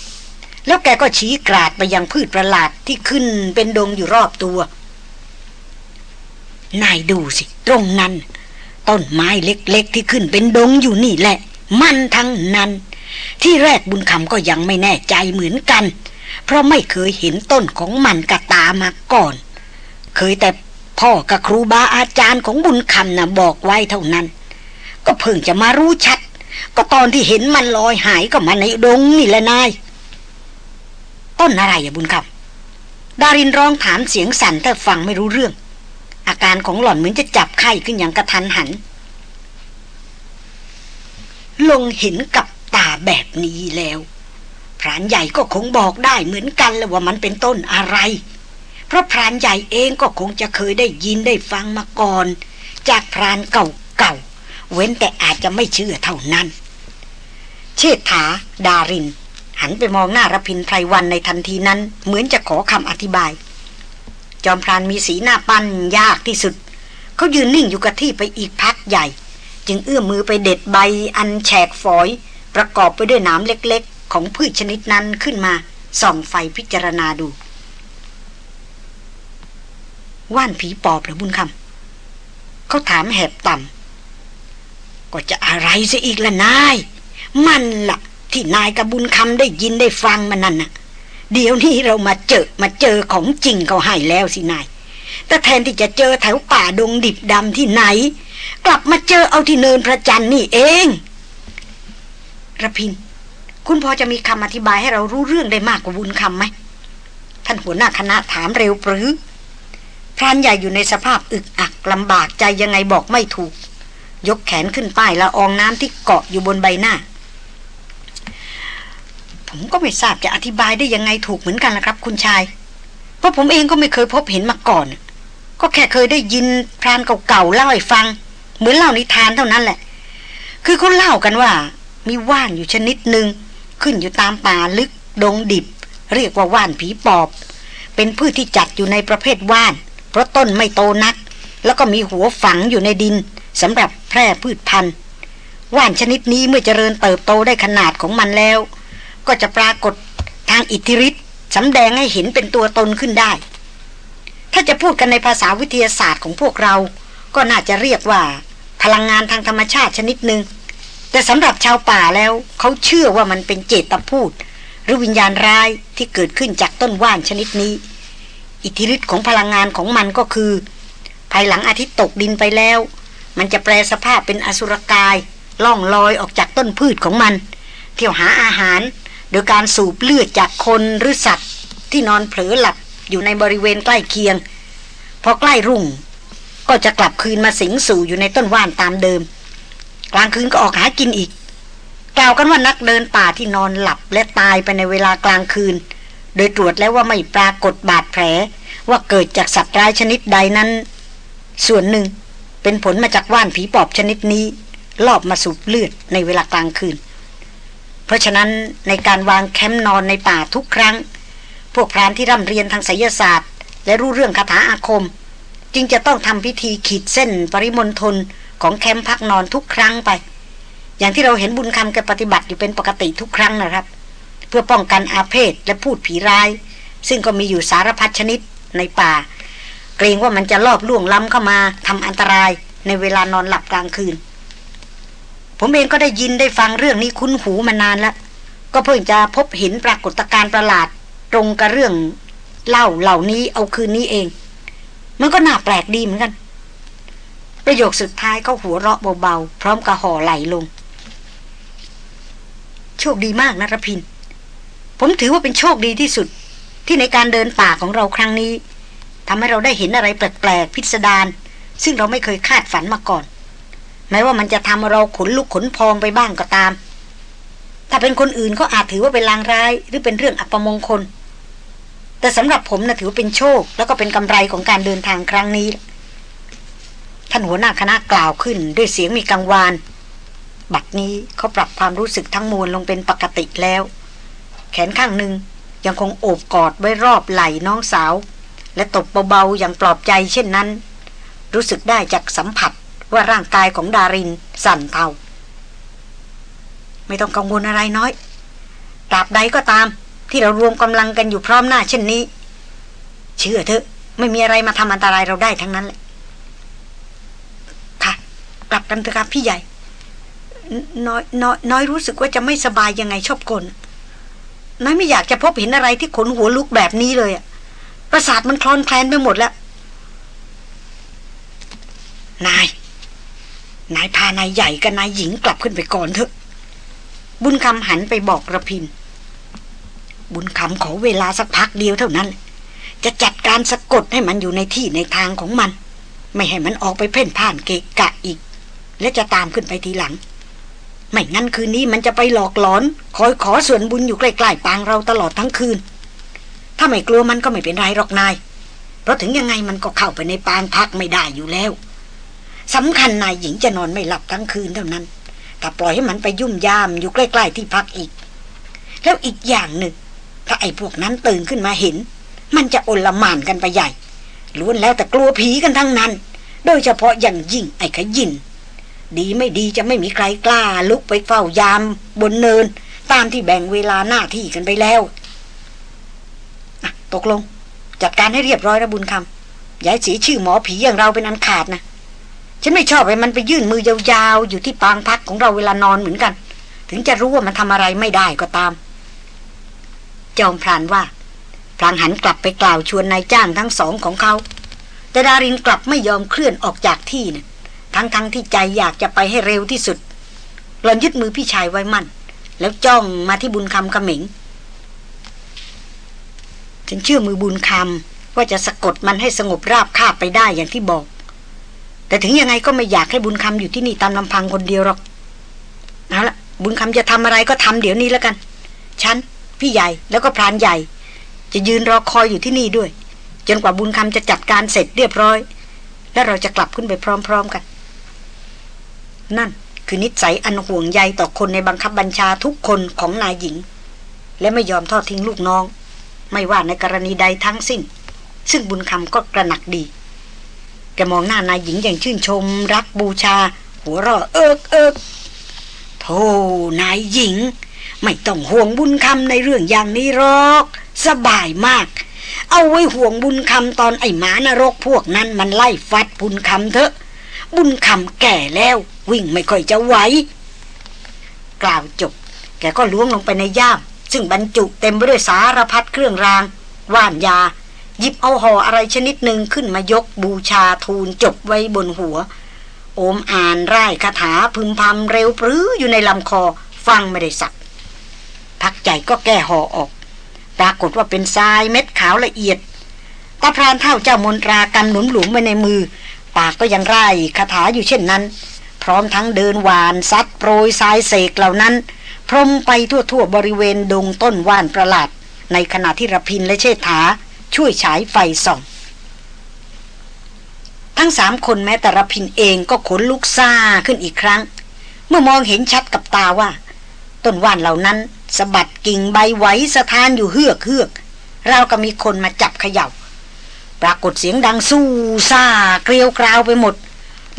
ำแล้วแกก็ชี้กราดไปยังพืชประหลาดที่ขึ้นเป็นดงอยู่รอบตัว นายดูสิ ตรงนั้นต้นไม้เล็กๆที่ขึ้นเป็นดงอยู่นี่แหละ มันทั้งนั้น ที่แรกบุญคำก็ยังไม่แน่ใจเหมือนกัน เพราะไม่เคยเห็นต้นของมันกระตามาก่อน เคยแต่พ่อกับครูบาอาจารย์ของบุญคำนะ่ะบอกไว้เท่านั้น ก็เพิ่งจะมารู้ชัด ก็ตอนที่เห็นมันลอยหายก็มาในดงนี่แหละนาย ต้นอะไรอะบุญคำดารินร้องถามเสียงสั่นแต่ฟังไม่รู้เรื่อง อาการของหล่อนเหมือนจะจับไข้ขึ้นอย่างกระทันหัน ลงเห็นกับตาแบบนี้แล้วพรานใหญ่ก็คงบอกได้เหมือนกันเลยว่ามันเป็นต้นอะไร เพราะพรานใหญ่เองก็คงจะเคยได้ยินได้ฟังมาก่อน จากพรานเก่าๆเว้นแต่อาจจะไม่เชื่อเท่านั้น เชษฐา ดาริน หันไปมองหน้ารพินไพรวันในทันทีนั้น เหมือนจะขอคำอธิบาย จอมพรานมีสีหน้าปั้นยากที่สุด เขายืนนิ่งอยู่กับที่ไปอีกพักใหญ่ จึงเอื้อมมือไปเด็ดใบอันแฉกฝอย ประกอบไปด้วยหนามเล็กๆ ของพืชชนิดนั้นขึ้นมา ส่องไฟพิจารณาดู ว่านผีปอบหรือบุญคำเขาถามแหบต่ำก็จะอะไรซะอีกล่ะนาย มันละ่ะ ที่นายกับบุญคำได้ยินได้ฟังมันนั่นน่ะเดี๋ยวนี้เรามาเจอมาเจอของจริงเขาให้แล้วสินาย แต่แทนที่จะเจอแถวป่าดงดิบดำที่ไหน กลับมาเจอเอาที่เนินพระจันทร์นี่เองระพิน คุณพอจะมีคำอธิบายให้เรารู้เรื่องได้มากกว่าบุญคำไหม ท่านหัวหน้าคณะถามเร็วปรือพรานใหญ่อยู่ในสภาพอึกอักลำบากใจยังไงบอกไม่ถูก ยกแขนขึ้นป้ายละอองน้ำที่เกาะอยู่บนใบหน้า ผมก็ไม่ทราบจะอธิบายได้ยังไงถูกเหมือนกันละครับ คุณชาย เพราะผมเองก็ไม่เคยพบเห็นมาก่อน ก็แค่เคยได้ยินพรานเก่าๆเล่าให้ฟัง เหมือนเล่านิทานเท่านั้นแหละ คือเขาเล่ากันว่า มีว่านอยู่ชนิดหนึ่งขึ้นอยู่ตามป่าลึกดงดิบ เรียกว่าว่านผีปอบ เป็นพืชที่จัดอยู่ในประเภทว่าน เพราะต้นไม่โตนัก แล้วก็มีหัวฝังอยู่ในดินสำหรับแพร่พืชพันธุ์ว่านชนิดนี้เมื่อเจริญเติบโตได้ขนาดของมันแล้ว ก็จะปรากฏทางอิทธิฤทธิ์สำแดงให้เห็นเป็นตัวตนขึ้นได้ ถ้าจะพูดกันในภาษาวิทยาศาสตร์ของพวกเรา ก็น่าจะเรียกว่า พลังงานทางธรรมชาติชนิดหนึ่งแต่สำหรับชาวป่าแล้วเขาเชื่อว่ามันเป็นเจตพูด หรือวิญญาณร้ายที่เกิดขึ้นจากต้นว่านชนิดนี้ อิทธิฤทธิ์ของพลังงานของมันก็คือ ภายหลังอาทิตย์ตกดินไปแล้ว มันจะแปลสภาพเป็นอสุรกาย ล่องลอยออกจากต้นพืชของมัน เที่ยวหาอาหาร โดยการสูบเลือดจากคนหรือสัตว์ ที่นอนเผลอหลับอยู่ในบริเวณใกล้เคียง พอใกล้รุ่ง ก็จะกลับคืนมาสิงสู่อยู่ในต้นว่านตามเดิม กลางคืนก็ออกหากินอีก กล่าวกันว่านักเดินป่าที่นอนหลับและตายไปในเวลากลางคืน โดยตรวจแล้วว่าไม่ปรากฏบาดแผล ว่าเกิดจากสัตว์ร้ายชนิดใดนั้น ส่วนหนึ่งเป็นผลมาจากว่านผีปอบชนิดนี้ลอบมาสูบเลือดในเวลากลางคืน เพราะฉะนั้นในการวางแคมป์นอนในป่าทุกครั้ง พวกพรานที่ร่ำเรียนทางไสยศาสตร์ และรู้เรื่องคาถาอาคม จึงจะต้องทำพิธีขีดเส้นปริมณฑลของแคมป์พักนอนทุกครั้งไป อย่างที่เราเห็นบุญคำแกปฏิบัติอยู่เป็นปกติทุกครั้งนะครับ เพื่อป้องกันอาเพศและพูดผีร้าย ซึ่งก็มีอยู่สารพัดชนิดในป่า เกรงว่ามันจะลอบล่วงล้ำเข้ามาทำอันตรายในเวลานอนหลับกลางคืน ผมเองก็ได้ยินได้ฟังเรื่องนี้คุ้นหูมานานแล้ว ก็เพิ่งจะพบเห็นปรากฏการณ์ประหลาด ตรงกับเรื่องเล่าเหล่านี้เอาคืนนี้เอง มันก็น่าแปลกดีเหมือนกัน ประโยคสุดท้ายเขาหัวเราะเบาๆ พร้อมกับห่อไหลลง โชคดีมากนะรพิน ผมถือว่าเป็นโชคดีที่สุด ที่ในการเดินป่าของเราครั้งนี้ทำให้เราได้เห็นอะไรแปลกๆพิสดารซึ่งเราไม่เคยคาดฝันมาก่อน แม้ว่ามันจะทำเราขนลุกขนพองไปบ้างก็ตาม ถ้าเป็นคนอื่นก็อาจถือว่าเป็นลางร้ายหรือเป็นเรื่องอัปมงคล แต่สำหรับผมนะถือว่าเป็นโชค แล้วก็เป็นกำไรของการเดินทางครั้งนี้ ท่านหัวหน้าคณะกล่าวขึ้นด้วยเสียงมีกังวาน บัดนี้เขาปรับความรู้สึกทั้งมวลลงเป็นปกติแล้ว แขนข้างหนึ่งยังคงโอบกอดไว้รอบไหล่น้องสาว และตบเบาๆอย่างปลอบใจเช่นนั้น รู้สึกได้จากสัมผัสว่าร่างกายของดารินสั่นเทาไม่ต้องกังวลอะไรน้อยตราบใดก็ตาม ที่เรารวมกำลังกันอยู่พร้อมหน้าเช่นนี้ เชื่อเถอะ ไม่มีอะไรมาทำอันตรายเราได้ทั้งนั้นแหละค่ะ กลับกันเถอะครับพี่ใหญ่น้อยน้อยน้อยรู้สึกว่าจะไม่สบายยังไงชอบกลน้อยไม่อยากจะพบเห็นอะไรที่ขนหัวลุกแบบนี้เลยอะประสาทมันคลอนแคลนไปหมดแล้ว นาย นายพานายใหญ่กับนายหญิงกลับขึ้นไปก่อนเถอะ บุญคำหันไปบอกระพิน บุญคำขอเวลาสักพักเดียวเท่านั้น จะจัดการสะกดให้มันอยู่ในที่ในทางของมัน ไม่ให้มันออกไปเพ่นพ่านเกะกะอีก และจะตามขึ้นไปทีหลัง ไม่งั้นคืนนี้มันจะไปหลอกหลอน คอยขอส่วนบุญอยู่ใกล้ๆปางเราตลอดทั้งคืน ถ้าไม่กลัวมันก็ไม่เป็นไรหรอกนาย เพราะถึงยังไงมันก็เข้าไปในปางพักไม่ได้อยู่แล้วสำคัญนายหญิงจะนอนไม่หลับทั้งคืนเท่านั้นถ้าปล่อยให้มันไปยุ่มยามอยู่ใกล้ ๆ ที่พักอีก แล้วอีกอย่างหนึ่ง ถ้าไอ้พวกนั้นตื่นขึ้นมาเห็น มันจะอนละหมานกันไปใหญ่ล้วนแล้วแต่กลัวผีกันทั้งนั้น โดยเฉพาะอย่างยิ่งไอ้ขยิน ดีไม่ดีจะไม่มีใครกล้าลุกไปเฝ้ายาม บนเนิน ตามที่แบ่งเวลาหน้าที่กันไปแล้วตกลง จัดการให้เรียบร้อยระบุญคำย้ายสีชื่อหมอผีอย่างเราเป็นอันขาดนะฉันไม่ชอบให้มันไปยื่นมือยาวๆ อยู่ที่ปางพักของเราเวลานอนเหมือนกัน ถึงจะรู้ว่ามันทำอะไรไม่ได้ก็ตาม จอมพรานว่าพลางหันกลับไปกล่าวชวนนายจ้างทั้งสองของเขา แต่ดารินกลับไม่ยอมเคลื่อนออกจากที่นะทั้งๆทที่ใจอยากจะไปให้เร็วที่สุดหลอนยึดมือพี่ชายไว้มั่น แล้วจ้องมาที่บุญคำกระเหมิงฉันเชื่อมือบุญคำว่าจะสะกดมันให้สงบราบคาบไปได้อย่างที่บอก แต่ถึงยังไงก็ไม่อยากให้บุญคำอยู่ที่นี่ตามลำพังคนเดียวหรอกเอาละบุญคำจะทำอะไรก็ทำเดี๋ยวนี้แล้วกัน ฉัน พี่ใหญ่แล้วก็พรานใหญ่ จะยืนรอคอยอยู่ที่นี่ด้วย จนกว่าบุญคำจะจัดการเสร็จเรียบร้อย แล้วเราจะกลับขึ้นไปพร้อม ๆกัน นั่นคือนิสัยอันห่วงใยต่อคนในบังคับบัญชาทุกคนของนายหญิง และไม่ยอมทอดทิ้งลูกน้อง ไม่ว่าในกรณีใดทั้งสิ้น ซึ่งบุญคำก็กระหนักดีแกมองหน้านายหญิงอย่างชื่นชม รักบูชา หัวเราะเอิกเอิกโธ่นายหญิง ไม่ต้องห่วงบุญคำในเรื่องอย่างนี้หรอก สบายมาก เอาไว้ห่วงบุญคำตอนไอ้หมานรกพวกนั้นมันไล่ฟัดบุญคำเถอะ บุญคำแก่แล้ว วิ่งไม่ค่อยจะไหวกล่าวจบ แกก็ล้วงลงไปในย่าม ซึ่งบรรจุเต็มไปด้วยสารพัดเครื่องราง ว่านยา หยิบเอาห่ออะไรชนิดหนึ่งขึ้นมายกบูชาทูลจบไว้บนหัว โอมอ่านไร่ายคาถาพึมพำเร็วปรืออยู่ในลำคอฟังไม่ได้สัก พักใจก็แก้ห่อออก ปรากฏว่าเป็นทรายเม็ดขาวละเอียดตาพรานเท่าเจ้ามนตรากันหนุนหลุมไว้ในมือ ปากก็ยังไร่คาถาอยู่เช่นนั้น พร้อมทั้งเดินหวานซัดโปรยทรายเสกเหล่านั้น พรมไปทั่วๆบริเวณดงต้นว่านประหลาด ในขณะที่ระพินและเชษฐา ช่วยฉายไฟส่อง ทั้งสามคนแม้แต่ระพินเองก็ขนลุกซาขึ้นอีกครั้ง เมื่อมองเห็นชัดกับตาว่า ต้นว่านเหล่านั้นสะบัดกิ่งใบไหวสะท้านอยู่เฮือกเฮือกเรากับมีคนมาจับเขยา่า ปรากฏเสียงดังสู้ซ่าเกลียวกราวไปหมด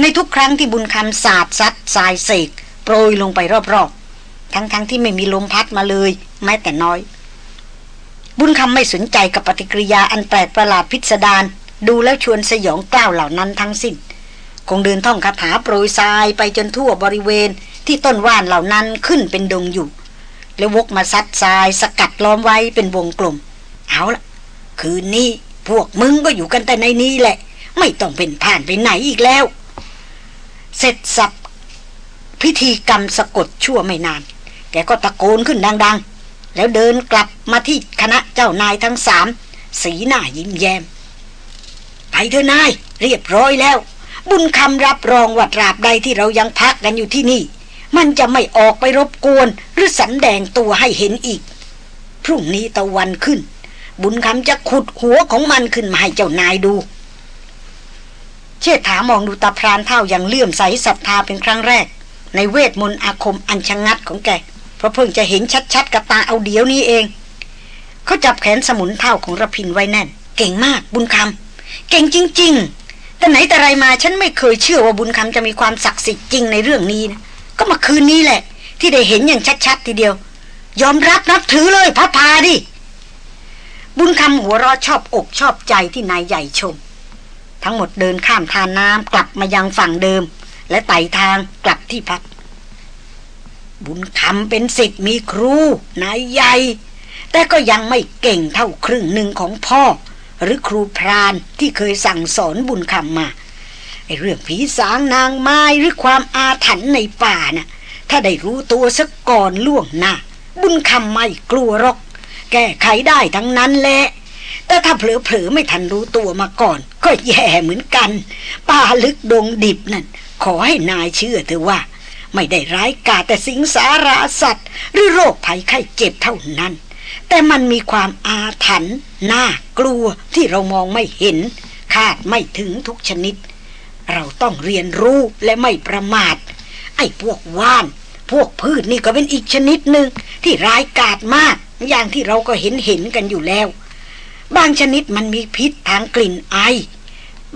ในทุกครั้งที่บุญคำสาดซัดสายเสกโปรยลงไปรอบๆ ทั้งๆทที่ไม่มีลมพัดมาเลย แม้แต่น้อย บุญคำไม่สนใจกับปฏิกิริยาอันแปลกประหลาดพิสดารดูแล้วชวนสยองกล้าวเหล่านั้นทั้งสิ้น คงเดินท่องคาถาโปรยทรายไปจนทั่วบริเวณที่ต้นว่านเหล่านั้นขึ้นเป็นดงอยู่ แล้ววกมาซัดทรายสกัดล้อมไว้เป็นวงกลม เอาละคืนนี้พวกมึงก็อยู่กันแต่ในนี้แหละ ไม่ต้องเป็นผ่านไปไหนอีกแล้ว เสร็จสับพิธีกรรมสะกดชั่วไม่นาน แกก็ตะโกนขึ้นดัง ๆ แล้วเดินกลับมาที่คณะเจ้านายทั้งสามสีหน้ายิ้มแย้ม ไปเถอะนาย เรียบร้อยแล้ว บุญคำรับรองว่าตราบใดที่เรายังพักกันอยู่ที่นี่ มันจะไม่ออกไปรบกวน หรือสันแดงตัวให้เห็นอีก พรุ่งนี้ตะวันขึ้น บุญคำจะขุดหัวของมันขึ้นมาให้เจ้านายดู เชิดถามองดูตาพรานเท่าอย่างเลื่อมใสศรัทธาเป็นครั้งแรก ในเวทมนต์อาคมอันชะงัดของแก เพราะเพิ่งจะเห็นชัดๆกับตาเอาเดียวนี้เอง เขาจับแขนสมุนเท่าของระพินไว้แน่น เก่งมากบุญคำเก่งจริง ๆ แต่ไหนแต่ไรมาฉันไม่เคยเชื่อว่าบุญคำจะมีความศักดิ์สิทธิ์จริงในเรื่องนี้นะ ก็มาคืนนี้แหละ ที่ได้เห็นอย่างชัดๆทีเดียว ยอมรับนับถือเลยพระพาดิ บุญคำหัวเราะชอบอกชอบใจที่นายใหญ่ชม ทั้งหมดเดินข้ามทานน้ำกลับมายังฝั่งเดิม และไต่ทางกลับที่พัก บุญคำเป็นสิทธิ์มีครูนายใหญ่ แต่ก็ยังไม่เก่งเท่าครึ่งหนึ่งของพ่อ หรือครูพรานที่เคยสั่งสอนบุญคำมา ไอ้เรื่องผีสางนางไม้หรือความอาถรรพ์ในป่านะ่ะ ถ้าได้รู้ตัวสักก่อนล่วงหน้าบุญคำไม่กลัวหรอก แก้ไขได้ทั้งนั้นแหละแต่ถ้าเผลอๆไม่ทันรู้ตัวมาก่อน ก็แย่เหมือนกัน ป่าลึกดงดิบนั่น ขอให้นายเชื่อเถอะว่า ไม่ได้ร้ายกาแต่สิงสาราสัตว์ หรือโรคภัยไข้เจ็บเท่านั้น แต่มันมีความอาถรรพ์น่ากลัวที่เรามองไม่เห็น คาดไม่ถึงทุกชนิด เราต้องเรียนรู้และไม่ประมาท ไอ้พวกว่าน พวกพืชนี่ก็เป็นอีกชนิดหนึ่งที่ร้ายกาจมาก อย่างที่เราก็เห็นเห็นกันอยู่แล้ว บางชนิดมันมีพิษทางกลิ่นไอ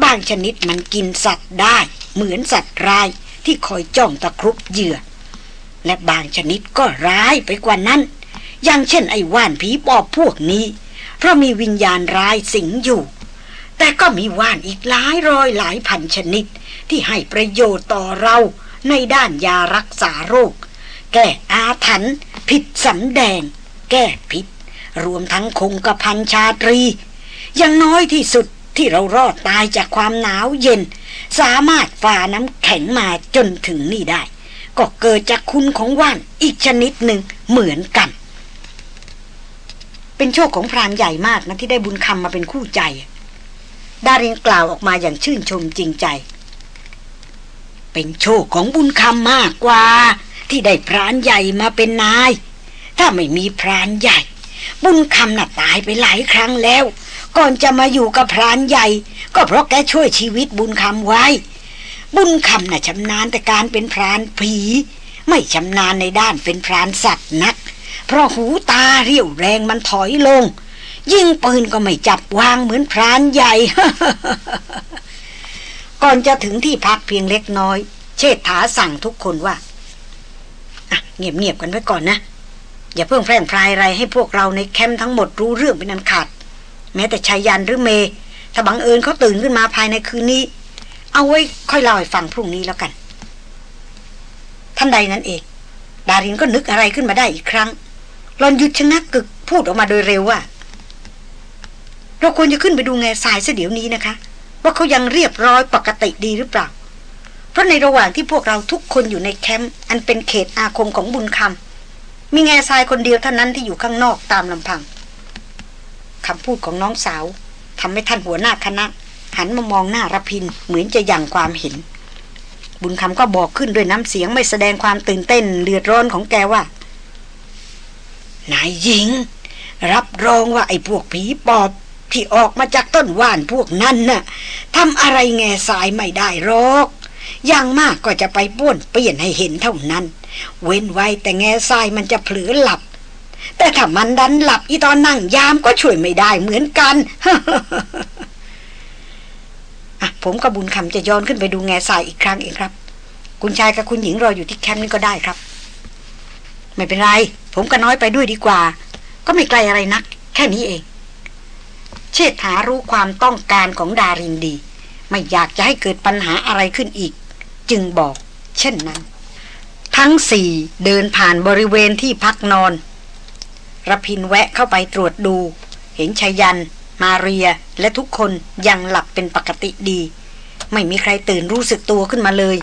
บางชนิดมันกินสัตว์ได้ เหมือนสัตว์ร้ายที่คอยจ้องตะครุบเหยื่อ และบางชนิดก็ร้ายไปกว่านั้น อย่างเช่นไอ้ว่านผีปอบพวกนี้ เพราะมีวิญญาณร้ายสิงอยู่ แต่ก็มีว่านอีกหลายร้อยหลายพันชนิด ที่ให้ประโยชน์ต่อเราในด้านยารักษาโรค แก้อาถรรพ์ผิดสำแดง แก้พิษ รวมทั้งคงกระพันชาตรี ยังน้อยที่สุดที่เรารอดตายจากความหนาวเย็น สามารถฝ่าน้ำแข็งมาจนถึงนี่ได้ ก็เกิดจากคุณของว่านอีกชนิดหนึ่งเหมือนกัน เป็นโชคของพรานใหญ่มากนะที่ได้บุญคำมาเป็นคู่ใจ ดารินกล่าวออกมาอย่างชื่นชมจริงใจ เป็นโชคของบุญคำมากกว่า ที่ได้พรานใหญ่มาเป็นนาย ถ้าไม่มีพรานใหญ่ บุญคำน่ะตายไปหลายครั้งแล้ว ก่อนจะมาอยู่กับพรานใหญ่ ก็เพราะแกช่วยชีวิตบุญคำไว้ บุญคำน่ะชำนาญแต่การเป็นพรานผี ไม่ชำนาญในด้านเป็นพรานสัตว์นัก เพราะหูตาเรียวแรงมันถอยลง ยิงปืนก็ไม่จับวางเหมือนพรานใหญ่ ก่อนจะถึงที่พักเพียงเล็กน้อย เชษฐาสั่งทุกคนว่าอะเงียบๆกันไว้ก่อนนะ อย่าเพิ่งแพร่พรายอะไรให้พวกเราในแคมป์ทั้งหมดรู้เรื่องเป็นอันขาด แม้แต่ชายยันหรือเม ถ้าบังเอิญเขาตื่นขึ้นมาภายในคืนนี้ เอาไว้ค่อยเล่าให้ฟังพรุ่งนี้แล้วกัน ท่านใดนั้นเอง ดารินก็นึกอะไรขึ้นมาได้อีกครั้งหลอนหยุดชะงักกึกพูดออกมาโดยเร็วว่า เราควรจะขึ้นไปดูแง่ทรายเสียเดี๋ยวนี้นะคะ ว่าเขายังเรียบร้อยปกติดีหรือเปล่า เพราะในระหว่างที่พวกเราทุกคนอยู่ในแคมป์อันเป็นเขตอาคมของบุญคำมีแง่ทรายคนเดียวเท่านั้นที่อยู่ข้างนอกตามลำพังคำพูดของน้องสาวทำให้ท่านหัวหน้าคณะ หันมามองหน้ารพินเหมือนจะยังความเห็น บุญคำก็บอกขึ้นด้วยน้ำเสียงไม่แสดงความตื่นเต้นเลือดร้อนของแกว่านายหญิง รับรองว่าไอ้พวกผีปอบ ที่ออกมาจากต้นว่านพวกนั้นน่ะทำอะไรแง่สายไม่ได้หรอกอย่างมากก็จะไปป้วนเปลี่ยนให้เห็นเท่านั้น เว้นไว้แต่แง่ทรายมันจะเผลอหลับ แต่ถ้ามันดันหลับอีตอนนั่งยามก็ช่วยไม่ได้เหมือนกันอะผมกับบุญคำจะย้อนขึ้นไปดูแง่ทรายอีกครั้งเองครับ คุณชายกับคุณหญิงรออยู่ที่แคมป์นี้ก็ได้ครับ ไม่เป็นไร ผมก็น้อยไปด้วยดีกว่า ก็ไม่ไกลอะไรนัก แค่นี้เอง เชษฐารู้ความต้องการของดารินดี ไม่อยากจะให้เกิดปัญหาอะไรขึ้นอีก จึงบอก เช่นนั้น ทั้งสี่เดินผ่านบริเวณที่พักนอนรพินแวะเข้าไปตรวจดู เห็นชายัน มาเรียและทุกคนยังหลับเป็นปกติดี ไม่มีใครตื่นรู้สึกตัวขึ้นมาเลย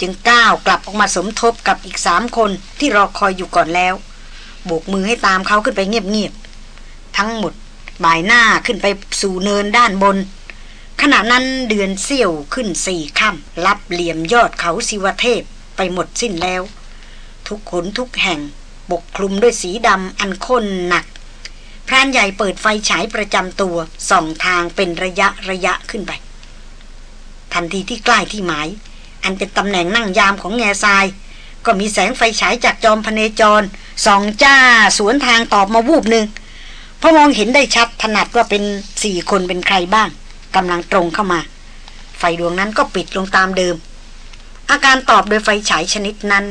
จึงก้าวกลับออกมาสมทบกับอีกสามคนที่รอคอยอยู่ก่อนแล้วโบกมือให้ตามเขาขึ้นไปเงียบๆทั้งหมด บ่ายหน้าขึ้นไปสู่เนินด้านบน ขณะนั้นเดือนเสี้ยวขึ้นสี่ค่ำรับเหลี่ยมยอดเขาสิวเทพไปหมดสิ้นแล้ว ทุกขนทุกแห่งปกคลุมด้วยสีดำอันข้นหนัก พรานใหญ่เปิดไฟฉายประจำตัวส่องทางเป็นระยะระยะขึ้นไป ทันทีที่ใกล้ที่หมาย อันเป็นตำแหน่งนั่งยามของแง่ทราย ก็มีแสงไฟฉายจากจอมพเนจรส่องจ้าสวนทางตอบมาวูบหนึ่ง พอมองเห็นได้ชัดถนัดว่าเป็นสี่คนเป็นใครบ้างกำลังตรงเข้ามา ไฟดวงนั้นก็ปิดลงตามเดิม อาการตอบโดยไฟฉายชนิดนั้น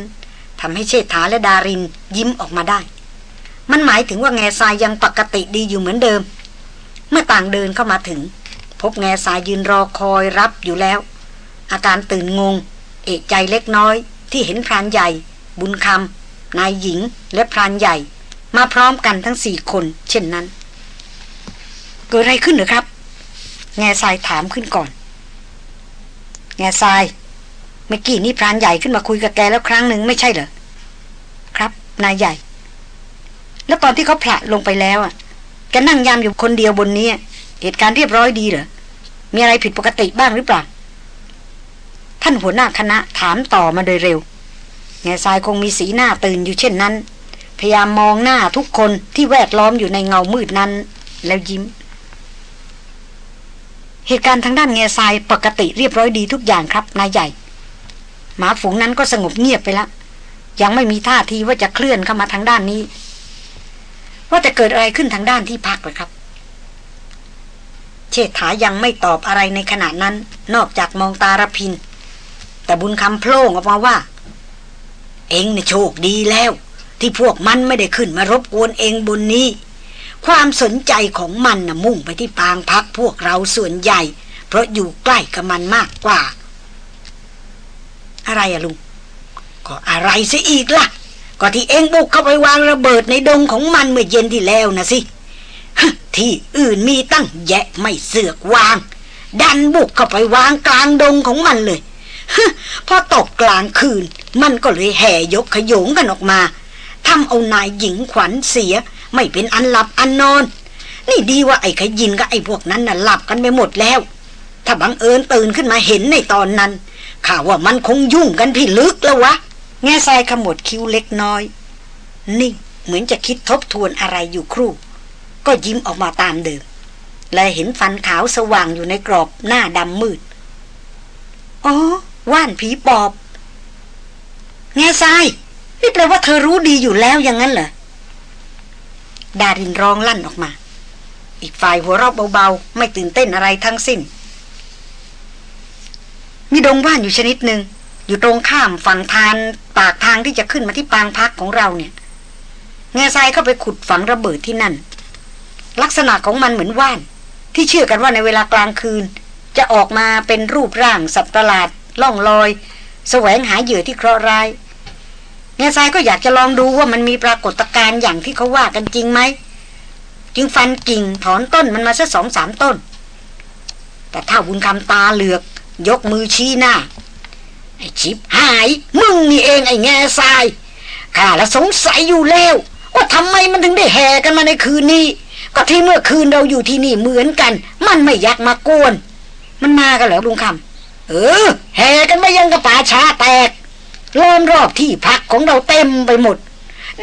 ทำให้เชษฐาและดารินยิ้มออกมาได้ มันหมายถึงว่าแง่ทรายยังปกติดีอยู่เหมือนเดิม เมื่อต่างเดินเข้ามาถึง พบแง่ทรายยืนรอคอยรับอยู่แล้ว อาการตื่นงง เอกใจเล็กน้อย ที่เห็นพรานใหญ่ บุญคำนายหญิงและพรานใหญ่ มาพร้อมกันทั้งสี่คน เช่นนั้น เกิดอะไรขึ้นหรือครับ แง่ทรายถามขึ้นก่อน แง่ทราย เมื่อกี้นี่พรานใหญ่ขึ้นมาคุยกับแกแล้วครั้งหนึ่งไม่ใช่เหรอ ครับ นายใหญ่ แล้วตอนที่เขาผละลงไปแล้วอะ แกนั่งยามอยู่คนเดียวบนนี้เหตุการณ์เรียบร้อยดีเหรอ มีอะไรผิดปกติบ้างหรือเปล่า ท่านหัวหน้าคณะถามต่อมาโดยเร็วแง่ทรายคงมีสีหน้าตื่นอยู่เช่นนั้น พยายามมองหน้าทุกคนที่แวดล้อมอยู่ในเงามืดนั้น แล้วยิ้ม เหตุการณ์ทางด้านแง่ทรายปกติเรียบร้อยดีทุกอย่างครับนายใหญ่ หมาฝูงนั้นก็สงบเงียบไปแล้วยังไม่มีท่าทีว่าจะเคลื่อนเข้ามาทางด้านนี้ ว่าจะเกิดอะไรขึ้นทางด้านที่พักหรือครับ เชษฐายังไม่ตอบอะไรในขณะนั้น นอกจากมองตารพิน แต่บุญคำโพล่งออกมาว่า เองเนี่ยโชคดีแล้ว ที่พวกมันไม่ได้ขึ้นมารบกวนเองบนนี้ ความสนใจของมันนะมุ่งไปที่ปางพักพวกเราส่วนใหญ่ เพราะอยู่ใกล้กับมันมากกว่า อะไรอะลุงก็อะไรซะอีกล่ะ ก็ที่เองบุกเข้าไปวางระเบิดในดงของมันเมื่อเย็นที่แล้วนะสิที่อื่นมีตั้งแยะไม่เสือกวาง ดันบุกเข้าไปวางกลางดงของมันเลยพอตกกลางคืน มันก็เลยแห่ยกขยงกันออกมาำเอานายหญิงขวัญเสีย ไม่เป็นอันหลับอันนอน นี่ดีว่าไอ้ขยินกับไอ้พวกนั้นน่ะหลับกันไปหมดแล้ว ถ้าบังเอิญตื่นขึ้นมาเห็นในตอนนั้นข่าวว่ามันคงยุ่งกันพี่ลึกแล้ววะ แง่ทรายขมวดคิ้วเล็กน้อยนิ่งเหมือนจะคิดทบทวนอะไรอยู่ครู่ ก็ยิ้มออกมาตามเดิม และเห็นฟันขาวสว่างอยู่ในกรอบหน้าดำมืด อ๋อ ว่านผีปอบ แง่ทราย นี่แปลว่าเธอรู้ดีอยู่แล้วอย่างนั้นเหรอ ดารินร้องลั่นออกมา อีกฝ่ายหัวเราะเบาๆ ไม่ตื่นเต้นอะไรทั้งสิ้น มีดงว่านอยู่ชนิดหนึ่งอยู่ตรงข้ามฝั่งทานปากทางที่จะขึ้นมาที่ปางพักของเราเนี่ยแง่ทรายเข้าไปขุดฝังระเบิดที่นั่น ลักษณะของมันเหมือนว่าน ที่เชื่อกันว่าในเวลากลางคืน จะออกมาเป็นรูปร่างสัตว์ประหลาดล่องลอย แสวงหาเหยื่อที่เคราะห์ร้าย แง่ทรายก็อยากจะลองดูว่ามันมีปรากฏการณ์อย่างที่เขาว่ากันจริงไหม จึงฟันกิ่งถอนต้นมันมาสักสองสามต้น แต่ถ้าบุญคำตาเหลือก ยกมือชี้หน้า ไอ้ชิบหาย มึงนี่เองไอ้แง่ทรายข้าละสงสัยอยู่แล้ว ว่าทำไมมันถึงได้แห่กันมาในคืนนี้ ก็ที่เมื่อคืนเราอยู่ที่นี่เหมือนกัน มันไม่อยากมากวน มันมากันเหรอลุงคำเออ แห่กันมายังกระป่าช้าแตก ล้อมรอบที่พักของเราเต็มไปหมด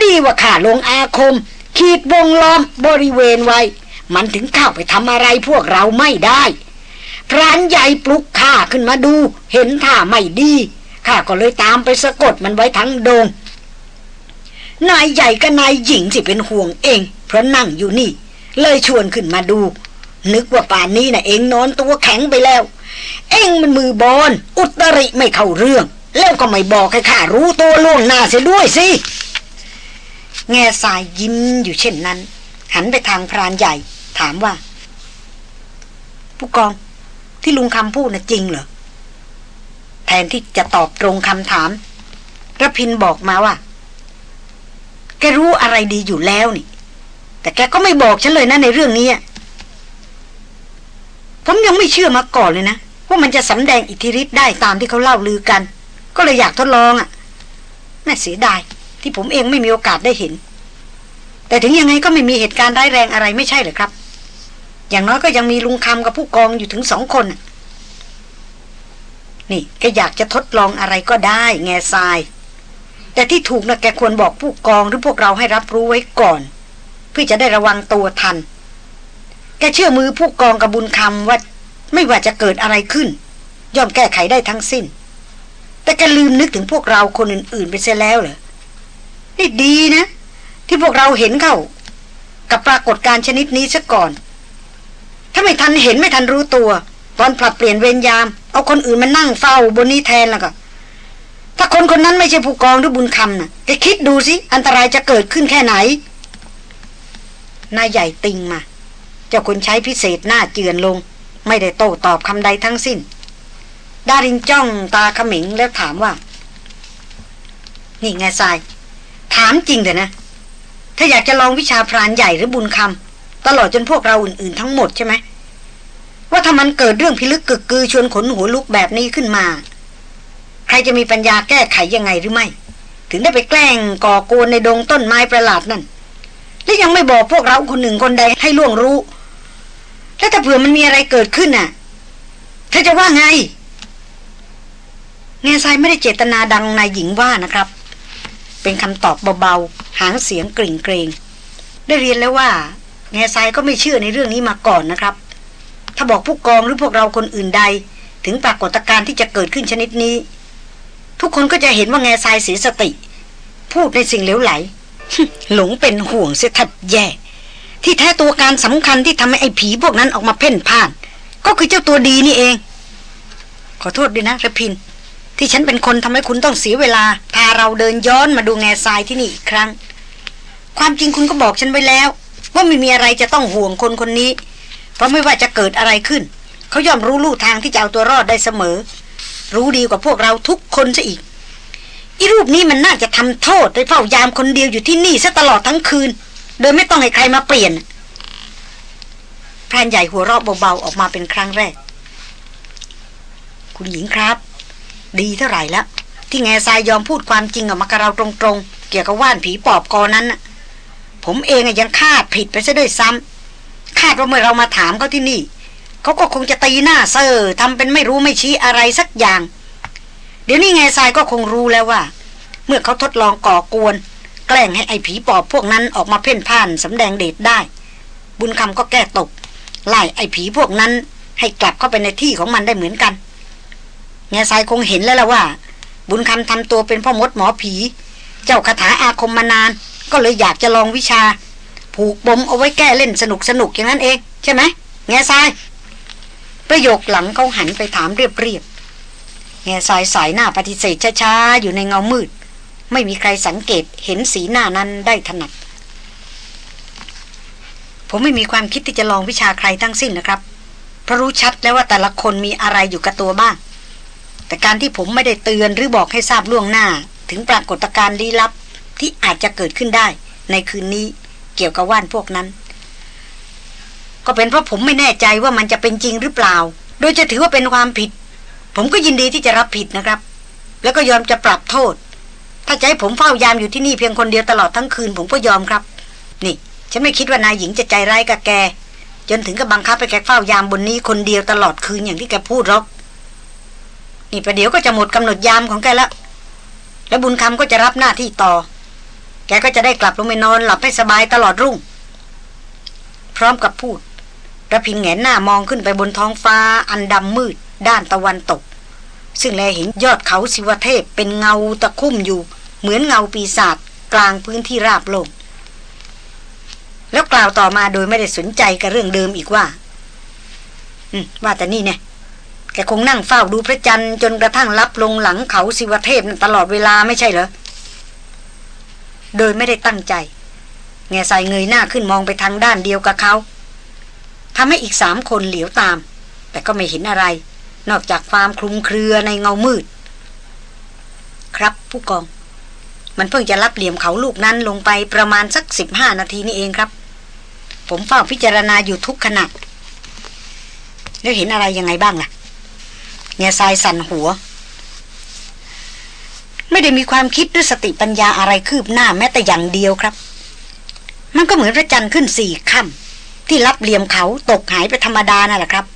ดีว่าข้าลงอาคม ขีดวงล้อมบริเวณไว้ มันถึงเข้าไปทำอะไรพวกเราไม่ได้ พรานใหญ่ปลุกข้าขึ้นมาดู เห็นท่าไม่ดีข้าก็เลยตามไปสะกดมันไว้ทั้งโดง นายใหญ่กับนายหญิงสิเป็นห่วงเอง เพราะนั่งอยู่นี่ เลยชวนขึ้นมาดู นึกว่าป่านนี้นะ่ะเองนอนตัวแข็งไปแล้ว เองมันมือบอลอุตริไม่เข้าเรื่อง แล้วก็ไม่บอกให้ข้ารู้ตัวล่วงหน้าเสียด้วยสิแง่สายยิ้มอยู่เช่นนั้น หันไปทางพรานใหญ่ ถามว่า ผู้กองที่ลุงคำพูดน่ะจริงเหรอ แทนที่จะตอบตรงคำถามระพินบอกมาว่า แกรู้อะไรดีอยู่แล้วนี่ แต่แกก็ไม่บอกฉันเลยนะในเรื่องนี้ผมยังไม่เชื่อมาก่อนเลยนะ ว่ามันจะสำแดงอิทธิฤทธิ์ได้ตามที่เขาเล่าลือกัน ก็เลยอยากทดลองอะ่ะ น่าเสียดายที่ผมเองไม่มีโอกาสได้เห็น แต่ถึงยังไงก็ไม่มีเหตุการณ์ร้ายแรงอะไรไม่ใช่เหรอครับ อย่างน้อยก็ยังมีลุงคำกับผู้กองอยู่ถึงสองคน นี่แกอยากจะทดลองอะไรก็ได้ แง่ทราย แต่ที่ถูกนะแกควรบอกผู้กองหรือพวกเราให้รับรู้ไว้ก่อน เพื่อจะได้ระวังตัวทัน แกเชื่อมือผู้กองกับบุญคำว่า ไม่ว่าจะเกิดอะไรขึ้น ย่อมแก้ไขได้ทั้งสิ้น แต่แกลืมนึกถึงพวกเราคนอื่น ๆ ไปเสียแล้วเหรอ นี่ดีนะ ที่พวกเราเห็นเข้า กับปรากฏการชนิดนี้ซะก่อน ถ้าไม่ทันเห็นไม่ทันรู้ตัว ตอนผลัดเปลี่ยนเวรยาม เอาคนอื่นมานั่งเฝ้าบนนี้แทนแล้วก็ ถ้าคนคนนั้นไม่ใช่ผู้กองหรือบุญคำนะ่ะแกคิดดูสิ อันตรายจะเกิดขึ้นแค่ไหน นายใหญ่ติงมา เจ้าคนใช้พิเศษหน้าเจือนลง ไม่ได้โต้ตอบคำใดทั้งสิ้น ดารินจ้องตาขมิงแล้วถามว่า นี่ไงทราย ถามจริงเถอะนะ ถ้าอยากจะลองวิชาพรานใหญ่หรือบุญคำตลอดจนพวกเราอื่นๆทั้งหมดใช่ไหมว่าถ้ามันเกิดเรื่องพิลึกกึกกือชวนขนหัวลุกแบบนี้ขึ้นมา ใครจะมีปัญญาแก้ไขยังไงหรือไม่ ถึงได้ไปแกล้งก่อกวนในดงต้นไม้ประหลาดนั่นและยังไม่บอกพวกเราคนหนึ่งคนใดให้ล่วงรู้ แล้วถ้าเผื่อมันมีอะไรเกิดขึ้นน่ะเธอจะว่าไง เงซายไม่ได้เจตนาดังนายหญิงว่านะครับ เป็นคำตอบเบาๆ หางเสียงกริ่งเกรง ได้เรียนแล้วว่าเงซายก็ไม่เชื่อในเรื่องนี้มาก่อนนะครับ ถ้าบอกผู้กองหรือพวกเราคนอื่นใด ถึงปรากฏการณ์ที่จะเกิดขึ้นชนิดนี้ ทุกคนก็จะเห็นว่าแง่ทรายเสียสติ พูดในสิ่งเหลวไหล หลงเป็นห่วงเสียทัดแย่ ที่แท้ตัวการสำคัญที่ทำให้ไอ้ผีพวกนั้นออกมาเพ่นพ่าน ก็คือเจ้าตัวดีนี่เอง ขอโทษด้วยนะระพิน ที่ฉันเป็นคนทำให้คุณต้องเสียเวลา พาเราเดินย้อนมาดูแง่ทรายที่นี่อีกครั้ง ความจริงคุณก็บอกฉันไว้แล้ว ว่าไม่มีอะไรจะต้องห่วงคนคนนี้ เพราะไม่ว่าจะเกิดอะไรขึ้น เขาย่อมรู้ลู่ทางที่จะเอาตัวรอดได้เสมอ รู้ดีกว่าพวกเราทุกคนซะอีกอีรูปนี้มันน่าจะทำโทษไปเฝ้ายามคนเดียวอยู่ที่นี่ซะตลอดทั้งคืน โดยไม่ต้องให้ใครมาเปลี่ยนพรานใหญ่หัวเราะเบาๆออกมาเป็นครั้งแรก คุณหญิงครับ ดีเท่าไหร่แล้ว ที่แง่ทรายยอมพูดความจริงออกมากับเราตรงๆ เกี่ยวกับว่านผีปอบกอนั้นผมเองยังคาดผิดไปซะด้วยซ้ำคาดว่าเมื่อเรามาถามเขาที่นี่เขาก็คงจะตีหน้าเซอร์ทำเป็นไม่รู้ไม่ชี้อะไรสักอย่าง เดี๋ยวนี้ไงทรายก็คงรู้แล้วว่า เมื่อเขาทดลองก่อกวน แกล้งให้ไอ้ผีปอบพวกนั้นออกมาเพ่นพ่านสำแดงเดชได้ บุญคำก็แก้ตกไล่ไอ้ผีพวกนั้นให้กลับเข้าไปในที่ของมันได้เหมือนกัน ไงทรายคงเห็นแล้วล่ะว่า บุญคำทำตัวเป็นพ่อมดหมอผี เจ้าคาถาอาคมมานาน ก็เลยอยากจะลองวิชา ผูกปมเอาไว้แก้เล่นสนุกสนุกอย่างนั้นเอง ใช่ไหมแง่ทราย ประโยคหลังเขาหันไปถามเรียบๆแง่ทรายสายหน้าปฏิเสธช้าๆอยู่ในเงามืด ไม่มีใครสังเกตเห็นสีหน้านั้นได้ถนัดผมไม่มีความคิดที่จะลองวิชาใครทั้งสิ้นนะครับ เพราะรู้ชัดแล้วว่าแต่ละคนมีอะไรอยู่กับตัวบ้าง แต่การที่ผมไม่ได้เตือนหรือบอกให้ทราบล่วงหน้า ถึงปรากฏการณ์ลี้ลับที่อาจจะเกิดขึ้นได้ ในคืนนี้เกี่ยวกับว่านพวกนั้น ก็เป็นเพราะผมไม่แน่ใจว่ามันจะเป็นจริงหรือเปล่า โดยจะถือว่าเป็นความผิด ผมก็ยินดีที่จะรับผิดนะครับ แล้วก็ยอมจะปรับโทษ ถ้าจะให้ผมเฝ้ายามอยู่ที่นี่เพียงคนเดียวตลอดทั้งคืน ผมก็ยอมครับ นี่ ฉันไม่คิดว่านายหญิงจะใจร้ายกับแกจนถึงกับบังคับให้แกเฝ้ายามบนนี้คนเดียวตลอดคืนอย่างที่แกพูดหรอก นี่ประเดี๋ยวก็จะหมดกำหนดยามของแกแล้ว แล้วบุญคำก็จะรับหน้าที่ต่อ แกก็จะได้กลับลงไปนอนหลับให้สบายตลอดรุ่ง พร้อมกับพูดระพินแงนหน้ามองขึ้นไปบนท้องฟ้าอันดำมืด ด้านตะวันตก ซึ่งแลเห็นยอดเขาสิวเทพเป็นเงาตะคุ่มอยู่ เหมือนเงาปีศาจกลางพื้นที่ราบโล่งแล้วกล่าวต่อมาโดยไม่ได้สนใจกับเรื่องเดิมอีกว่า อืมว่าแต่นี่เนี่ย แกคงนั่งเฝ้าดูพระจันทร์จนกระทั่งลับลงหลังเขาสิวเทพตลอดเวลาไม่ใช่เหรอ โดยไม่ได้ตั้งใจ แง่ใสเงยหน้าขึ้นมองไปทางด้านเดียวกับเขาทำให้อีกสามคนเหลียวตาม แต่ก็ไม่เห็นอะไร นอกจากความคลุมเครือในเงามืด ครับผู้กอง มันเพิ่งจะรับเหลี่ยมเขาลูกนั้นลงไปประมาณสักสิบห้านาทีนี่เองครับ ผมเฝ้าพิจารณาอยู่ทุกขณะแล้วเห็นอะไรยังไงบ้างล่ะ แง่ทรายสั่นหัว ไม่ได้มีความคิดหรือสติปัญญาอะไรคืบหน้าแม้แต่อย่างเดียวครับ มันก็เหมือนพระจันทร์ขึ้นสี่ค่ำที่รับเหลี่ยมเขาตกหายไปธรรมดานั่นแหละครับ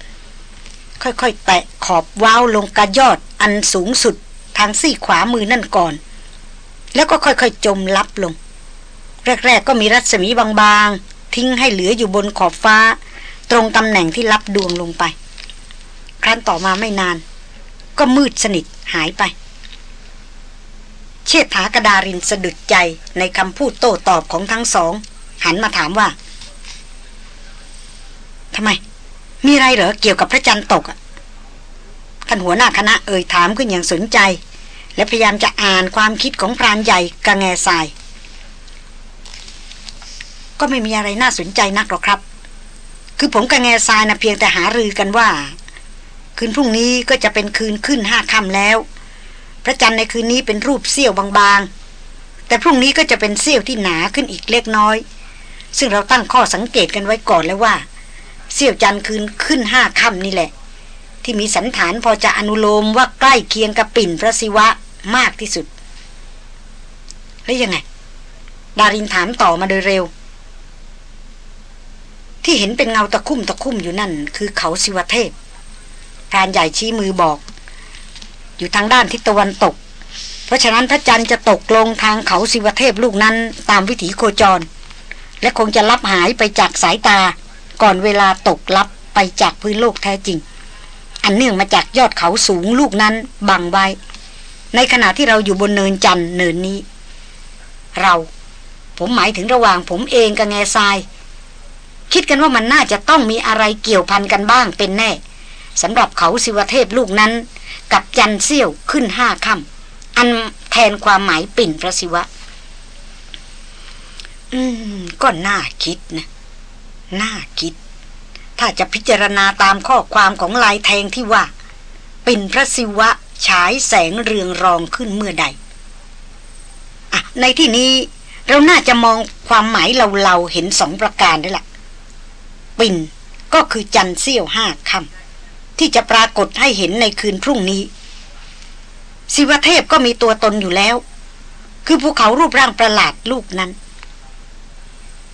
ค่อยๆแตะขอบว้าวลงกระยอดอันสูงสุดทางซี่ขวามือนั่นก่อน แล้วก็ค่อยๆจมลับลง แรกๆก็มีรัศมีบางๆ ทิ้งให้เหลืออยู่บนขอบฟ้า ตรงตำแหน่งที่รับดวงลงไป ครั้นต่อมาไม่นาน ก็มืดสนิทหายไป เชษฐากระดารินสะดุดใจในคำพูดโต้ตอบของทั้งสอง หันมาถามว่าทำไม มีไรเหรอเกี่ยวกับพระจันทร์ตกท่านหัวหน้าคณะเอ่ยถามขึ้นอย่างสนใจ และพยายามจะอ่านความคิดของพรานใหญ่กระแงทราย ก็ไม่มีอะไรน่าสนใจนักหรอกครับ คือผมกับแง่ทรายนะเพียงแต่หารือกันว่า คืนพรุ่งนี้ก็จะเป็นคืนขึ้นห้าค่ำแล้ว พระจันทร์ในคืนนี้เป็นรูปเสี้ยวบางๆ แต่พรุ่งนี้ก็จะเป็นเสี้ยวที่หนาขึ้นอีกเล็กน้อย ซึ่งเราตั้งข้อสังเกตกันไว้ก่อนแล้วว่า เสี่ยวจันทร์คืนขึ้นห้าค่ำนี่แหละ ที่มีสันฐานพอจะอนุโลมว่าใกล้เคียงกับปิ่นพระศิวะมากที่สุดแล้วยังไง ดารินถามต่อมาโดยเร็ว ที่เห็นเป็นเงาตะคุ่มตะคุ่มอยู่นั่น คือเขาศิวเทพ พรานใหญ่ชี้มือบอก อยู่ทางด้านทิศตะวันตก เพราะฉะนั้นพระจันทร์จะตกลงทางเขาศิวเทพลูกนั้นตามวิถีโคจร และคงจะลับหายไปจากสายตา ก่อนเวลาตกลับไปจากพื้นโลกแท้จริง อันเนื่องมาจากยอดเขาสูงลูกนั้นบังไว้ ในขณะที่เราอยู่บนเนินจันเนินนี้ เรา ผมหมายถึงระหว่างผมเองกับแง่ทราย คิดกันว่ามันน่าจะต้องมีอะไรเกี่ยวพันกันบ้างเป็นแน่ สำหรับเขาสิวเทพลูกนั้น กับจันเซี่ยวขึ้นห้าค่ำอันแทนความหมายปิ่นพระศิวะ อืม ก็น่าคิดนะ น่าคิด ถ้าจะพิจารณาตามข้อความของลายแทงที่ว่า ปิ่นพระศิวะฉายแสงเรืองรองขึ้นเมื่อใดอะในที่นี้เราน่าจะมองความหมายเราๆเห็นสองประการได้ละปิ่นก็คือจันเซี่ยวห้าค่ำ ที่จะปรากฏให้เห็นในคืนพรุ่งนี้ สิวเทพก็มีตัวตนอยู่แล้ว คือภูเขารูปร่างประหลาดลูกนั้น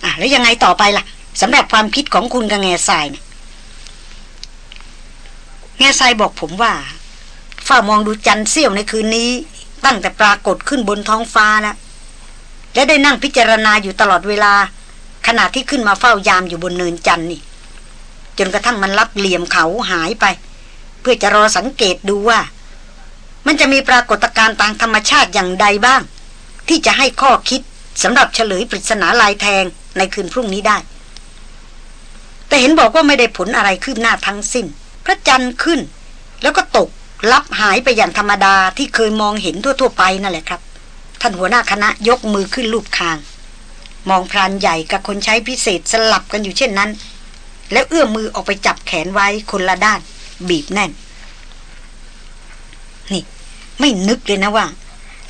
อะ แล้วยังไงต่อไปล่ะสำหรับความคิดของคุณกับแง่ทรายเนี่ยแง่ทรายบอกผมว่าเฝ้ามองดูจันเสี้ยวในคืนนี้ ตั้งแต่ปรากฏขึ้นบนท้องฟ้าแล้วและได้นั่งพิจารณาอยู่ตลอดเวลา ขณะที่ขึ้นมาเฝ้ายามอยู่บนเนินจันนี่ จนกระทั่งมันรับเหลี่ยมเขาหายไป เพื่อจะรอสังเกตดูว่า มันจะมีปรากฏการณ์ทางธรรมชาติอย่างใดบ้าง ที่จะให้ข้อคิดสำหรับเฉลยปริศนาลายแทงในคืนพรุ่งนี้ได้ แต่เห็นบอกว่าไม่ได้ผลอะไรคืบหน้าทั้งสิ้น พระจันทร์ขึ้น แล้วก็ตกลับหายไปอย่างธรรมดาที่เคยมองเห็นทั่ว ๆ ไปนั่นแหละครับ ท่านหัวหน้าคณะยกมือขึ้นลูบคาง มองพรานใหญ่กับคนใช้พิเศษสลับกันอยู่เช่นนั้น แล้วเอื้อมมือออกไปจับแขนไว้คนละด้าน บีบแน่น นี่ ไม่นึกเลยนะว่า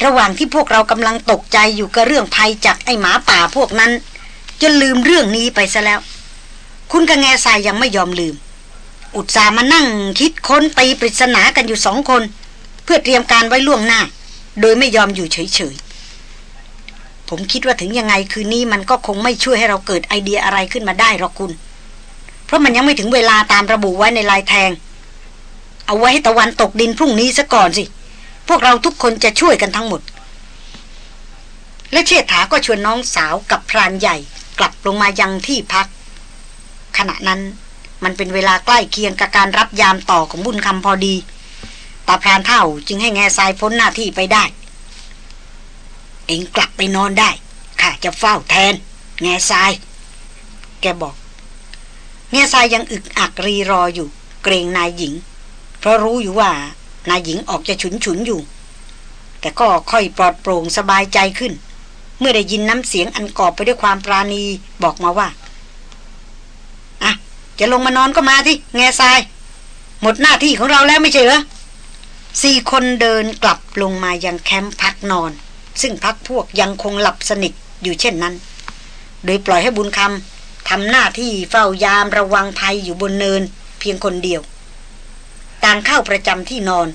ระหว่างที่พวกเรากำลังตกใจอยู่กับเรื่องภัยจากไอหมาป่าพวกนั้น จนลืมเรื่องนี้ไปซะแล้ว คุณกับแง่ทรายยังไม่ยอมลืม อุตส่าห์มานั่งคิดค้นตีปริศนากันอยู่สองคน เพื่อเตรียมการไว้ล่วงหน้า โดยไม่ยอมอยู่เฉยๆผมคิดว่าถึงยังไงคืนนี้มันก็คงไม่ช่วยให้เราเกิดไอเดียอะไรขึ้นมาได้หรอกคุณ ราะมันยังไม่ถึงเวลาตามระบุไว้ในลายแทง เอาไว้ให้ตะวันตกดินพรุ่งนี้ซะก่อนสิ พวกเราทุกคนจะช่วยกันทั้งหมด และเชษฐาก็ชวนน้องสาวกับพรานใหญ่กลับลงมายังที่พัก ขณะนั้นมันเป็นเวลาใกล้เคียงกับการรับยามต่อของบุญคำพอดีตาพรานเท่าจึงให้แง่ทรายพ้นหน้าที่ไปได้ เองกลับไปนอนได้ข้าจะเฝ้าแทน แง่ทราย แกบอก เมียทรายยังอึกอักรีรออยู่ เกรงนายหญิง เพราะรู้อยู่ว่านายหญิงออกจะฉุนฉุนอยู่ แต่ก็ค่อยปลอดโปร่งสบายใจขึ้น เมื่อได้ยินน้ำเสียงอันกอบไปด้วยความปราณีบอกมาว่าอะจะลงมานอนก็มาที่แง่ทราย หมดหน้าที่ของเราแล้วไม่ใช่เหรอสี่คนเดินกลับลงมายังแคมป์พักนอน ซึ่งพักพวกยังคงหลับสนิทอยู่เช่นนั้น โดยปล่อยให้บุญคำ ทำหน้าที่เฝ้ายามระวังภัยอยู่บนเนินเพียงคนเดียวต่างเข้าประจำที่นอน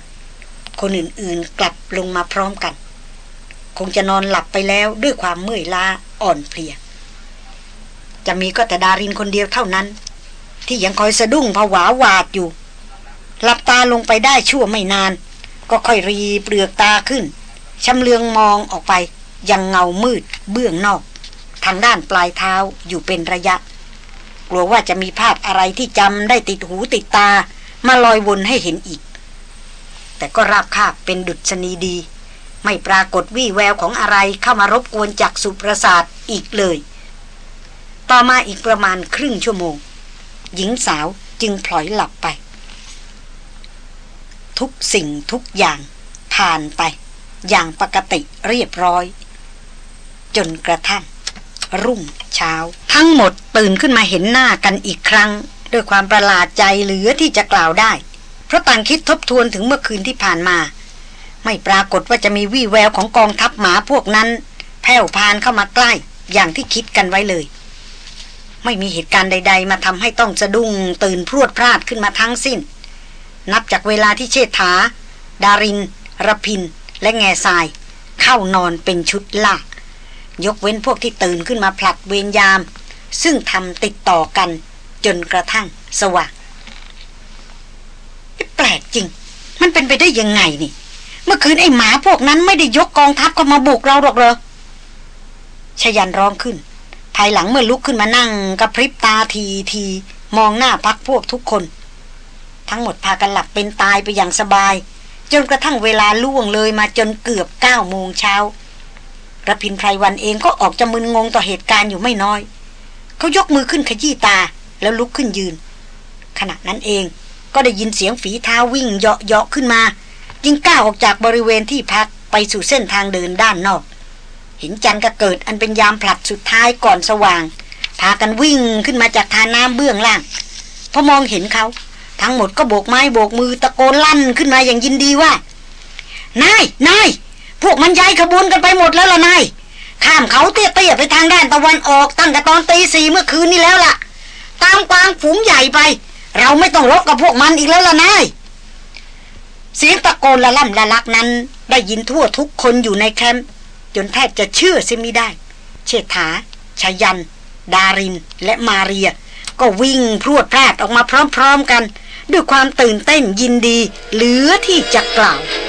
คนอื่นๆกลับลงมาพร้อมกัน คงจะนอนหลับไปแล้วด้วยความเมื่อยล้าอ่อนเพลีย จะมีก็แต่ดารินคนเดียวเท่านั้น ที่ยังคอยสะดุ้งผวาหวาดอยู่หลับตาลงไปได้ชั่วไม่นาน ก็ค่อยรีเปลือกตาขึ้นชำเลืองมองออกไปยังเงามืดเบื้องนอก ทางด้านปลายเท้าอยู่เป็นระยะ กลัวว่าจะมีภาพอะไรที่จำได้ติดหูติดตา มาลอยวนให้เห็นอีก แต่ก็ราบคาบเป็นดุษณีดี ไม่ปรากฏวี่แววของอะไรเข้ามารบกวนจากสุประสาทอีกเลย ต่อมาอีกประมาณครึ่งชั่วโมง หญิงสาวจึงพลอยหลับไป ทุกสิ่งทุกอย่างผ่านไป อย่างปกติเรียบร้อย จนกระทั่ง รุ่ง เช้า ทั้งหมดตื่นขึ้นมาเห็นหน้ากันอีกครั้ง ด้วยความประหลาดใจเหลือที่จะกล่าวได้ เพราะต่างคิดทบทวนถึงเมื่อคืนที่ผ่านมา ไม่ปรากฏว่าจะมีวี่แววของกองทัพหมาพวกนั้น แผ่วพานเข้ามาใกล้อย่างที่คิดกันไว้เลย ไม่มีเหตุการณ์ใด ๆ มาทำให้ต้องสะดุ้งตื่นพรวดพลาดขึ้นมาทั้งสิ้น นับจากเวลาที่เชษฐา ดารินรพิน และแง่ทราย เข้านอนเป็นชุดล่า ยกเว้นพวกที่ตื่นขึ้นมาผลัดเวรยาม ซึ่งทำติดต่อกันจนกระทั่งสว่างแปลกจริง มันเป็นไปได้ยังไงนี่ เมื่อคืนไอ้หมาพวกนั้นไม่ได้ยกกองทัพเข้ามาบุกเราหรอกเหรอชยันร้องขึ้น ภายหลังเมื่อลุกขึ้นมานั่งกระพริบตาทีทีมองหน้าพักพวกทุกคน ทั้งหมดพากันหลับเป็นตายไปอย่างสบาย จนกระทั่งเวลาล่วงเลยมาจนเกือบเก้าโมงเช้า ระพินไพรวันเองก็ออกจะมึนงงต่อเหตุการณ์อยู่ไม่น้อย เขายกมือขึ้นขยี้ตาแล้วลุกขึ้นยืน ขณะนั้นเองก็ได้ยินเสียงฝีเท้าวิ่งเหาะๆขึ้นมา จึงก้าวออกจากบริเวณที่พักไปสู่เส้นทางเดินด้านนอกห็นจันกระเกิดอันเป็นยามผลัดสุดท้ายก่อนสว่าง พากันวิ่งขึ้นมาจากทาน้ำเบื้องล่างพอมองเห็นเขา ทั้งหมดก็โบกไม้โบกมือตะโกนลั่นขึ้นมาอย่างยินดีว่านายนาย พวกมันย้ายขบวนกันไปหมดแล้วล่ะนายข้ามเขาเตี้ยๆไปทางด้านตะวันออกตั้งแต่ตอนตีสี่เมื่อคืนนี้แล้วล่ะ ตามกวางฝูงใหญ่ไป เราไม่ต้องรบกับพวกมันอีกแล้วล่ะนายเสียงตะโกนละล่ำละลักนั้น ได้ยินทั่วทุกคนอยู่ในแคมป์จนแทบจะเชื่อเสียไม่ได้ เชษฐาชายัน ดาริน และมาเรีย ก็วิ่งพรวดพลาดออกมาพร้อมๆกัน ด้วยความตื่นเต้นยินดี เหลือที่จะกล่าว